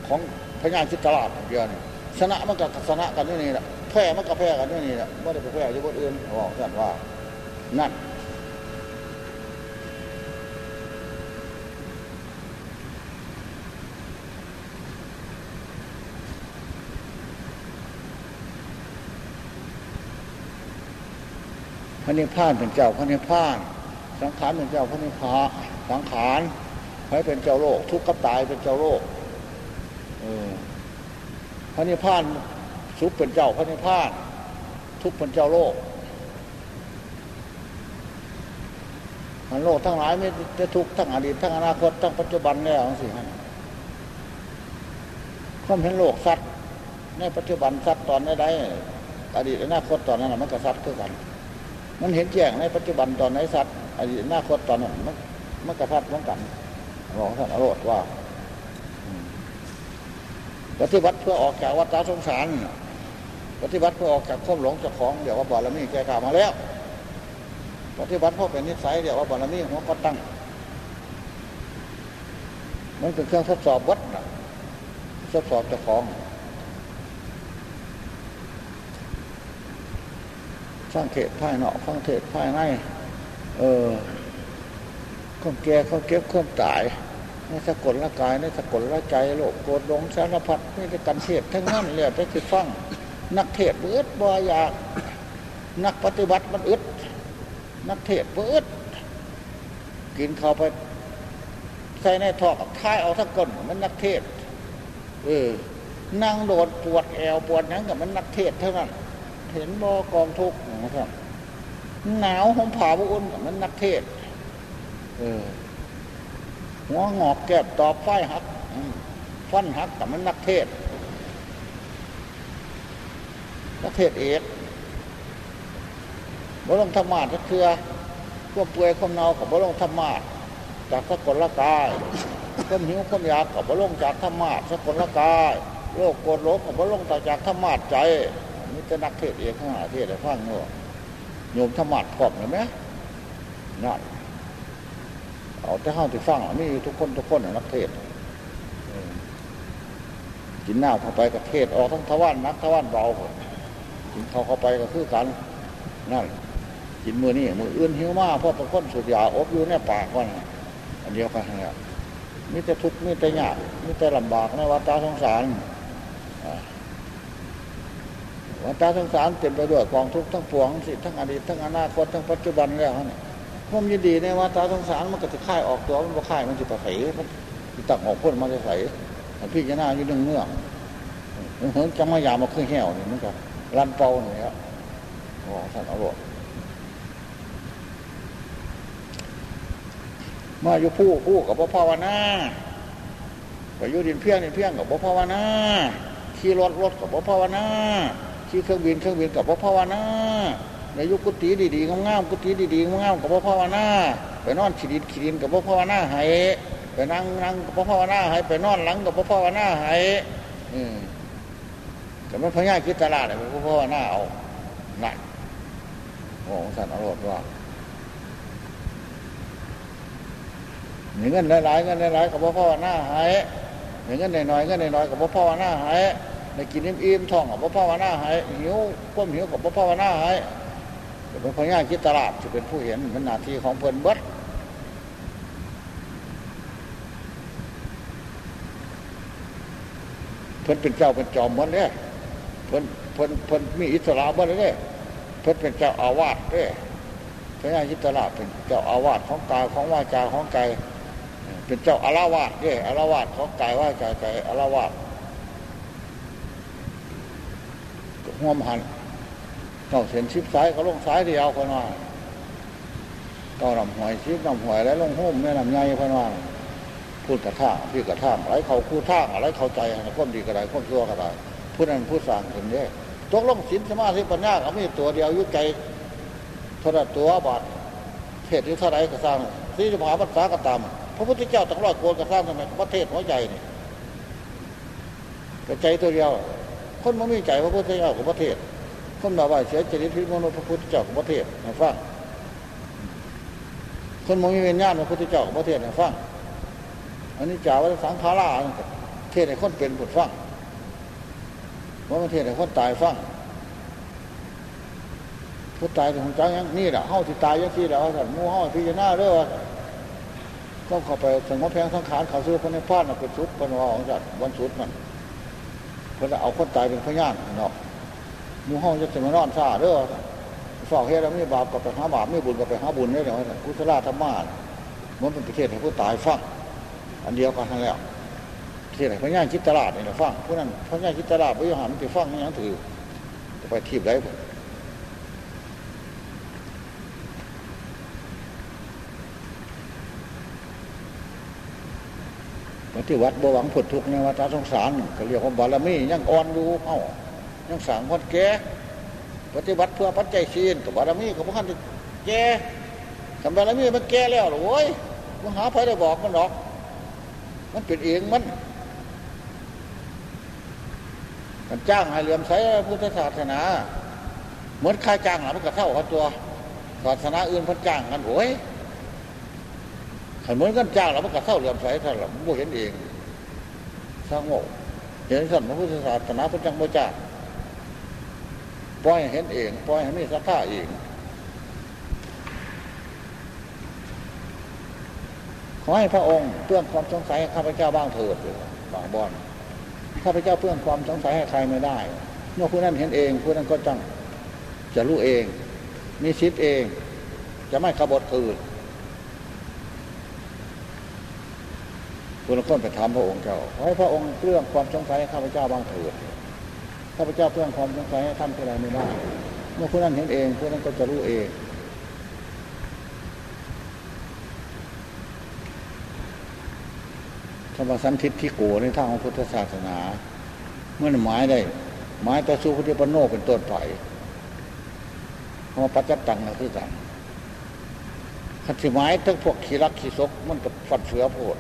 ของพญาชิตลาดเดียวนี่ชนะมันกับชนะกันอยู่นี่แหละแพ้มันกับแพ้กันอยู่นี่แหละไม่ได้ไปแพ้ที่บนอื่นบอกท่านว่า นั่นพระนิพพานเป็นเจ้าพระนิพพาน สังขารเป็นเจ้าพระนิพพานสังขารใครเป็นเจ้าโลก ทุกข์กับตายเป็นเจ้าโลก พระนิพพานสุขเป็นเจ้าพระนิพพาน ทุกเป็นเจ้าโลกมันโลกทั้งหลายไม่ได้ทุกทั้งอดีตทั้งอนาคตทั้งปัจจุบันแล้วสิฮะความเห็นโลกสัตว์ในปัจจุบันสัตว์ตอนใดอดีตอนาคตตอนนั้นมันก็สัตว์เท่ากัน มันเห็นแจ้งในปัจจุบันตอนไหนสัตว์อดีตอนาคตตอนนั้นมันมันกระทัดเหมือนกันบอกท่านอรรถว่า ปฏิบัติเพื่อออกจากวัฏสงสารปฏิบัติเพื่อออกจากข้มหลงเจ้าของเดี๋ยวว่าบารมีแก่กล่าวมาแล้ว ปฏิบัติเพราะเป็นนิสัยเดี๋ยวว่าบารมีหัวก็ตั้ง มันเป็นเครื่องทดสอบวัดนะทดสอบเจ้าของสร้างเขตภายนอกสร้างเขตภายในเออข้มแก่ข้มเก็บข้มตาย ในสกลละกายในสกลละใจโลกโกรธหลงสารพัดนี่จะกันเทศทั้งนั้นเลยจะคือฟังนักเทศเบิดบ่อยาก นักปฏิบัติมันอึด นักเทศเบิด กินเข้าไปใส่ในทอกท้ายเอาทั้งก้นมันนักเทศเออนั่งโดดปวดแอวปวดนั้นกับมันนักเทศเท่านั้นเห็นบ่กองทุกข์นะครับหนาวหอมผ่าบุอุ่นกับมันนักเทศเออ หัวงอกแก้บตอบไฟหักฟันหักกับมันนักเทศนักเทศเอกบ่ลงธรรมาทักเทือควบเปื่อยควบเนากับบ่ลงธรรมาจากสกลละกายควบหิวควบอยากกับบ่ลงจากธรรมาสกลละกายโลกโกรธโลกกับบ่ลงจากธรรมาใจนี่จะนักเทศเอกข้างหน้าเทศอะไรฟังเนาะโยมธรรมะพร้อมเห็นไหมนั่น เอาแต่ห้าที่ฟังนี่ทุกคนทุกคนนักเทศกินหน้าเข้าไปกับเทศออกทั้งทวารนักทวารเบากินเขาเข้าไปก็คือกันนั่นกินมือนี่มืออื่นหิวมากเพราะตะก้นสุดยาอบอยู่ในปากก่อนอันเดียวกันเนี่ยมีแต่ทุกข์มีแต่ยากมีแต่ลำบากในวัฏสงสารวัฏสงสารเต็มไปด้วยกองทุกข์ทั้งปวงสิทั้งอดีตทั้งอนาคตทั้งปัจจุบันแล้วเนี่ย ความยินดีในวัฏสงสารมันก็จะค่ายออกตัวมันก็ค่ายมันจะไปไถมันตักออกพ้นมันจะใส่พี่จะน่าอยู่เนื่องเนื่องเหินจังมายามาขึ้นแห้วนี่มันก็รันเป่าเนี่ยครับบอกท่านอาบอกมาอยู่ผู้ผู้กับพ่อภาวนาไปอยู่ดินเพียงดินเพียงกับพ่อภาวนาขี่รถรถกับพ่อภาวนาขี่เครื่องบินเครื่องบินกับพ่อภาวนา ในยุคกุฏิดีๆงามๆกุฏิดีๆงามๆกับพ่อภาวนาไปนอนขีดินขีดินกับพ่อภาวนาให้ไปนั่งนั่งกับพ่อภาวนาให้ไปนอนหลังกับพ่อภาวนาให้อืมแต่มันพญาคิดตลาดเลยพ่อภาวนาเอาหนั่นโอ้สันอรรถว่าเงินหลายๆเงินหลายๆกับพ่อภาวนาให้เงินน้อยๆเงินน้อยๆกับพ่อภาวนาให้ในกินอิ่มๆท้องกับพ่อภาวนาให้หิวก้มหิวกับพ่อภาวนาห้แต่ เป็นพญาคิตลาดจะเป็นผู้เห็นมันหน้าที่ของเพิ่นเบิดเพิ่นเป็นเจ้าเป็นจอมหมดเลยเพิ่นเพิ่นเพิ่นมีอิสระหมดเลยเพิ่นเป็นเจ้าอาวาสด้วยพญาคิตลาดเป็นเจ้าอาวาสของกายของวาจาของใจเป็นเจ้าอาราวาสด้วยอาราวาสของกายว่าใจใจอาราวาสห่วมหัน เก้าเส้นชิบซ้ายก็ลงซ้ายเดียวคนว่าเก้าลำหวยชิบลำหวยแล้วลงหุ้มแม่ลำไงคนว่าพูดกระท่าพี่กระท่าอะไรเขาคู่ท่าอะไรเขาใจนะก้มดีกระไรก้มชั่วกระไรพูดนั้นพูดสั่งถึงเนี่ยตกลงศีลสมาธิปัญญาเขามีตัวเดียวยุ่ใจเท่าตัวบาทเทศที่เท่าไรก็สร้างสี่สิบหาพรรษาก็ตามพระพุทธเจ้าต้องร้อยโกนก็สร้างทำไมประเทศหัวใจนี่ก็ใจตัวเดียว คนมันมีใจพระพุทธเจ้าของประเทศ คนมาว่าเสียจริตพิมโนพระพุทธเจ้าของประเทศนะฟังคนมันมีเวียนญาณพระพุทธเจ้าของประเทศนะฟังอันนี้จ่าว่าสังขาราเทศในคนเป็นผุดฟังว่าประเทศในคนตายฟังผู้ตายถึงจังยังนี่แหละเฮาที่ตายยังที่แล้วสัตว์มูเฮาพิจารณาเรื่องก็เข้าไปสงบแพงสังขารเขาซื้อพระในพานเป็นชุดเป็นว่าของสัตว์วันชุดมันเพื่อเอาคนตายเป็นพยานเนาะ มูเฮาจะจะมานอนซาเรื่องฝอกเฮ็ดแล้วไม่บาปกับไปหาบาปไม่บุญกับไปหาบุญได้เดี๋ยวกุศลธรรมะมันเป็นประเทศให้ผู้ตายฟังอันเดียวกันทั้งแล้วประเทศไหนพญาคิดตลาดนี่แหละฟังผู้นั้นพญาคิดตลาดไปยหันไปฟังยังถือไปทีบได้ปฏิวัติบวังผลทุกในวัฏสงสารก็เรียกว่าบารมียังอ่อนอยู่เอ้า ยังสั่งคนแก่ปฏิบัติเพื่อปัจจัยชีนกับบารมีกับพวกท่านแก่ทำบารมีมันแก่แล้วหรอโว้ยมันหาใครได้บอกมันหรอก มันเป็นเองมันมันจ้างให้เหลื่อมใสพุทธศาสนา เหมือนค่าจ้างหรือมันก็เท่ากับตัวศาสนาอื่นพันจ้างกันโอ้ยเหมือนกันจ้างเรามันก็เท่าเรื่อมใสท่านเราไม่เห็นเองสร้างโง่เห็นสั่นพระพุทธศาสนาพระจังพระจ้า ปล่อยเห็นเอง ปล่อยให้มีสักท่าเอง ขอให้พระองค์เพื่อความสงสัยข้าพเจ้าบ้างเถิดบางบอนข้าพเจ้าเพื่อความสงสัยให้ใครไม่ได้ เมื่อผู้นั้นเห็นเองผู้นั้นก็จังจะรู้เอง มีชิดเอง จะไม่ขบฏคืนคุณคนไปถามพระองค์เจ้าขอให้พระองค์เรื่องความสงสัยข้าพเจ้าบ้างเถิด ข้าพเจ้าเรื่อความสงสัยให้ท่านผู้ใดไม่ได้เมื่อผู้นั้นเห็นเองผู้นั้นก็จะรู้เองธรรมสันทิฏที่โกในทางของพุทธศาสนา เมื่อหมายได้หมายต่อสู้พุทธปโนเป็นต้นไปเพราะปัจจัตตังนะคือกันขันสิหมายทั้งพวกขีรักขีศกมันกับฝัดเสือโพด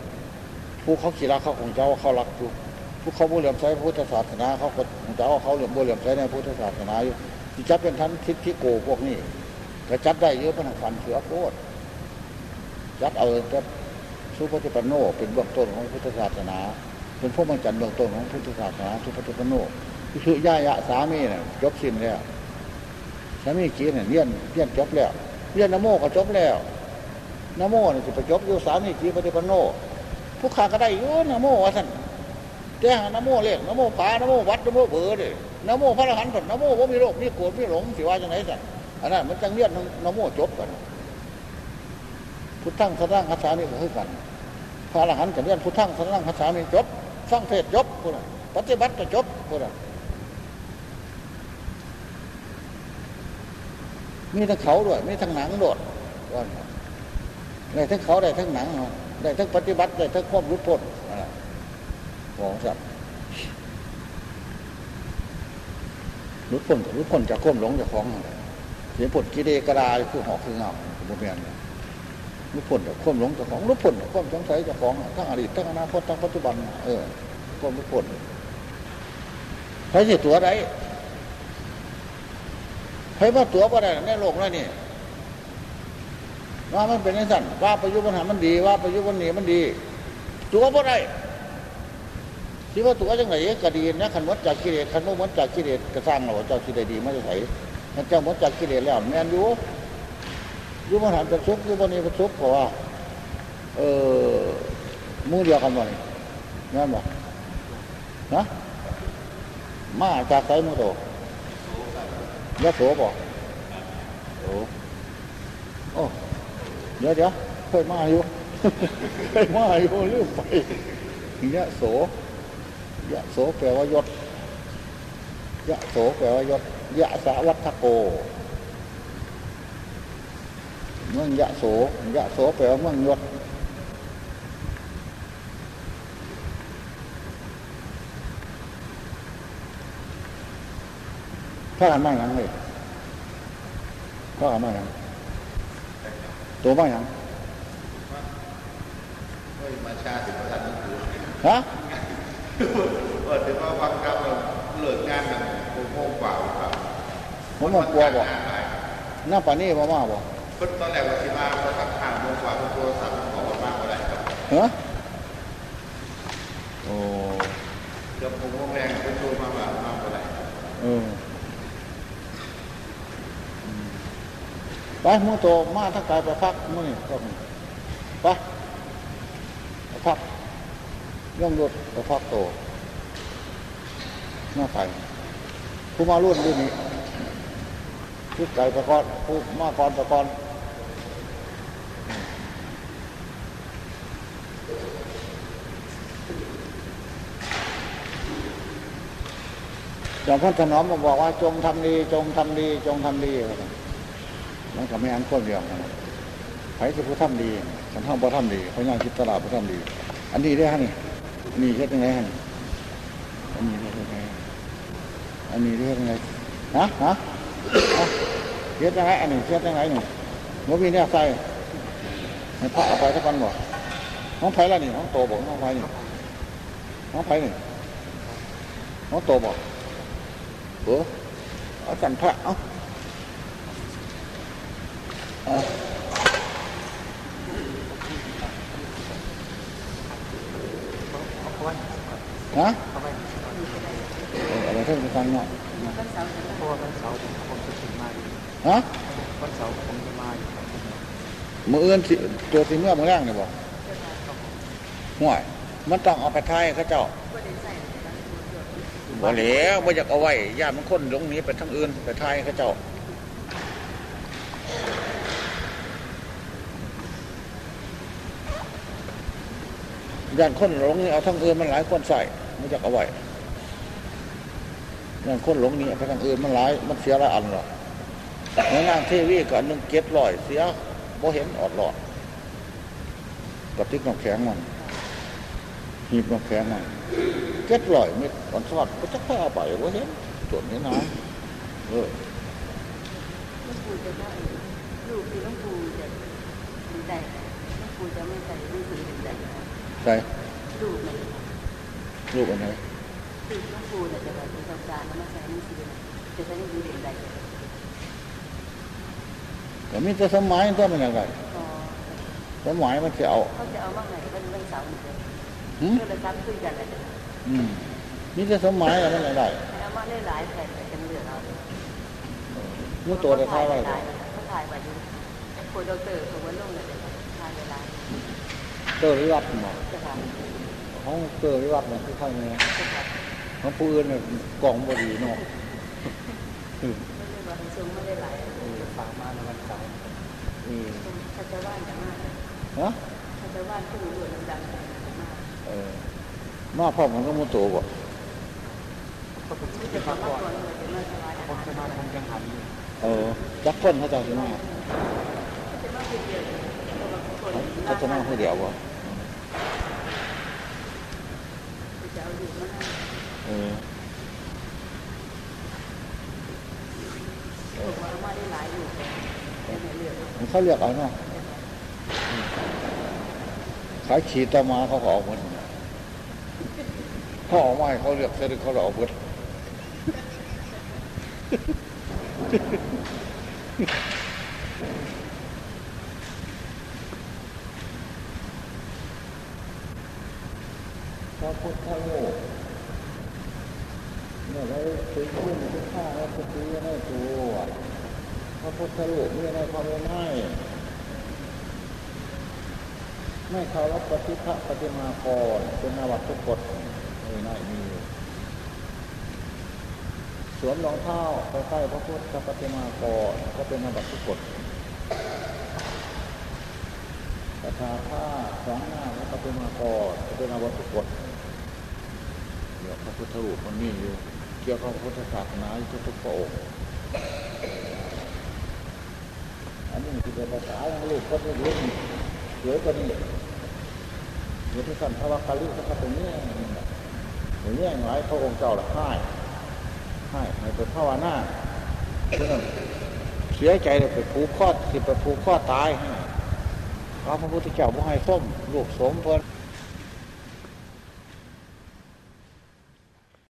ผู้เขาขีรักเขาของเจ้าเขารักผู้ ผู้เขาบุเหลี่ยมใช้พุทธศาสนาเขาของเจ้าเขาเหลี่ยมบุเหลี่ยมใช้ในพุทธศาสนาอยู่ที่จับเป็นทันทิศที่โกพวกนี้แต่จับได้เยอะเป็นฝันเสือโพดจับเอาแต่สุปฏิปันโนเป็นเบื้องต้นของพุทธศาสนา เป็นพวกมังจันเบื้องต้นของพุทธศาสนาสุปฏิปันโนคือย่ายะสามีเนี่ยจบสิ้นแล้วสามีกีเนี่ยเรียนเรียนจบแล้วเรียนนโมก็จบแล้วนโมเนี่ยจะไปจบอยู่สามีกีปฏิปันโนผู้ขาก็ได้อยู่นโมวะท่าน แต่นโมเรียกนโมปานโมวัดนโมเบอร์เลยนโมพระอรหันต์ผลนโมว่ามีโรคมีโกรธมีหลงสิว่าจังไหนสันอันนั้นมันจังเรียนนโมจบกันพุทธังสร้างคาถานี่ก็คือกัน พระอรหันต์จะเรียนพุทธังสร้างคาถานี่จบฟังเทศจบพูดปฏิบัติก็จบพูดมีทั้งเขาด้วยมีทั้งหนังโดดว่าได้ทั้งเขาได้ทั้งหนังได้ทั้งปฏิบัติได้ทั้งควบรู้พ้น ของสัตว์รู้พ้นรู้พ้นจากควบหลงจากของเสียผลกิเลสกระดาคือหอกคือเงาโมเมนต์รู้พ้นจากควบหลงจากของรู้พ้นจากควบสงสัยจากของทั้งอดีตทั้งอนาคตทั้งปัจจุบัน เออควบรู้พ้นใครเสิตัวใดใครว่าตัวก็ได้ในโลกนั่นนี่ว่ามันเป็นอย่างสั้นว่าประยุทธ์ปัญหามันดี ว่าประยุทธ์วันนี้มันดี ตัวบ่ได้ ที่ว่าตัวจังไหนก็ดีนะขันวัดจากกิเลสขันวัดจากกิเลสกระสร้างเราเจ้ากิเลสดีไม่ใช่ไถมันเจ้าวัดจากกิเลสแล้วแมนอยู่อยู่ปัญหาป็นทุกอยู่วันนี้ป็นทุกเพราะว่าเออมือเดียวกันวันนี้นั่นบ่ฮะมาจากไสมือโตยะโสบอกโอ้โอ้เดี๋ยวเดี๋ยวเคยมาอยู่เคยมาอยู่ลืมไปยะโส ยะโสแปลว่ายศยะโสแปลว่ายศยะสาวัตโก เมืองยะโสยะโสแปลว่าเมืองยศพระกันมาอย่างเลยพระกันมาอย่างตัวมาอย่างเฮ้ยมาชาถึงประ เออถึงว่าฟังครับเราเลิกงานกันโมงโมงกว่าครับผมมากลัวบ่หน้าป่านนี้มามาบ่เพิ่นตอนแรกว่าสิมาพอสักห้าโมงกว่าเพิ่นโทรศัพท์บอกว่ามาเมื่อไหร่ครับฮะโอ้เดี๋ยวผมโมงแรงเพิ่นโทรมาว่ามาเมื่อไหร่ครับเอออืมไปมึงโตมาถ้ากายไปพักมึงนี่ก็มีไปไปพัก ย่อมรถไปพักโตหน้าไปผู้มารุ่นรุ่นนี้ผู้ไก่ไปก่อนผู้มาก่อนไปก่อนจอมพระถนอมบอกว่า จงทำดี จงทำดี จงทำดีมันก็ไม่อันคนเดียวกันใครจะผู้ทำดีฉันทำบ่ทำดีเขาย่างคิดตลาดผู้ทำดี อันนี้ได้ฮะนี่ นี่เฮ็ดยังไงฮะอันนี้ได้ยังไงอันนี้ได้ยังไงฮะฮะเฮ็ดยังไงอันนี้เฮ็ดยังไงนี่มันมีเนี่ยใส่ให้พระเอาไปสักวันบ่น้องไผ่ละนี่น้องโตบอกน้องไผ่นี่น้องไผ่นี่น้องโตบอกเออเอาสันพระเอาอาเอาไว้ ฮะเอาไว้เอออะไรท่ากันเนาะเพราะว่าวันเสาร์ผมจะถึงมาอยู่ฮะวันเสาร์ผมจะมามืออื่นตัวสีเมื่อมือแรกเนี่ยบอกห่วยมันต้องเอาไปไทยเขาเจ้าบ่เหลวบ่อยากเอาไว้ญาติมันคนหลงนี้ไปทั้งอื่นไปไทยเขาเจ้าญาติคนหลงนี่เอาทั้งอื่นมันหลายคนใส่ ไม่อยากเอาไว้ญาติคนหลงนี่เอาไปทั้งอื่นมันหลาย มันเสียหลายอันหรอกในนางเทวีก็อันหนึงเก็ดลอยเสียบ่เห็นออดหลอดกระติกน้ำแข็งมันหีบน้ำแข็งมันเก็ดลอยเม็ดอ่อนสวัสดก็จะแพ้ไปบ่เห็นส่วนนี้นะเออหลวงปู่จะได้ลูกคือหลวงปู่จะดีใจหลวงปู่จะไม่ใส่หนังสือดีใจใส่ลูกมัน ลูกอันไหนคือหลวงปู่เนี่ยจะแบบประสบการแล้วมาใส่หนังสือจะใช้นังสือดีใจแต่มีแต่สมัยตัวมันย่างไรพอสมัยมันจะเอาเขาจะเอามาไหนวันวันเสาร์นี่งเลยก็เลยซ้ำคุยกันเลยอืมมีแต่สมัยอะไรมันอย่าไรเอามาหลายแผ่นแต่จะเหลือเอามื่อตัวจะท้าไว้หลยเขาถ่ายไว้อยู่ปู่ดอกเตอร์เขาว่าลงเลยถ่ายเวลาเตอร์วิวัฒน์หมอ จะทห้องเตอร์วิวัฒน์มันคือข้างนี้ของผู้อื่นเนี่ยกล่องบดีเนาะอืมไม่ได้ว่าทรงไม่ได้หลายจะฝากมาในวันเสาร์ถ้าจะว่านจะมากฮะถ้าจะว่านผู้หลวงดังมากเออมาพ่อมันก็มุโตบ่ก็ผมที่จะจะมามาก่ก่ออนนเลยจะมาสบายผมจะมาทำจังหันอยู่เออจักคนเขาจ้าสิมาจะมาเดีเขาจะมาผู้เดียวบ่ จะ เอาอยู่มาเออบอกว่ามาได้หลายอยู่แต่ไม่เหลือมันเขาเรียกเอาเนาะขายขีดต่อมาเขาก็ออกหมดเขาออกมาให้เขาเรียกเสร็จเขาก็ออกหมด พระพุทธโลกเนี่ยเราถึงขึ้นถึงข้าเราจะตีในตัวพระพุทธโลกเนี่ยในความเป็นให้ไม่เคารพปฏิภะปฏิมากรเป็นอาวัตทุกกฎในในมีอยู่สวมรองเท้าไปใกล้พระพุทธปฏิมากรก็เป็นอาวัตทุกกฎกระทาผ้าสองหน้าพระปฏิมากรก็เป็นอาวัตทุกกฎ เดี๋ยวพระพุทธรูปมันมีอยู่ เกี่ยวกับพุทธศาสนาอยู่ทุกๆพระองค์อันนี้คือเป็นภาษาของลูกคนนี้ลูกสวยกว่านี้อยู่ที่สันทวคาลิสักตรงนี้อย่างนี้หลายพระองค์เจ้าละให้ให้ให้เป็นภาวนาเสียใจเลยไปผูกข้อสิไปผูกข้อตายเพราะพระพุทธเจ้าบ่ให้ส้มลูกสมเพิ่น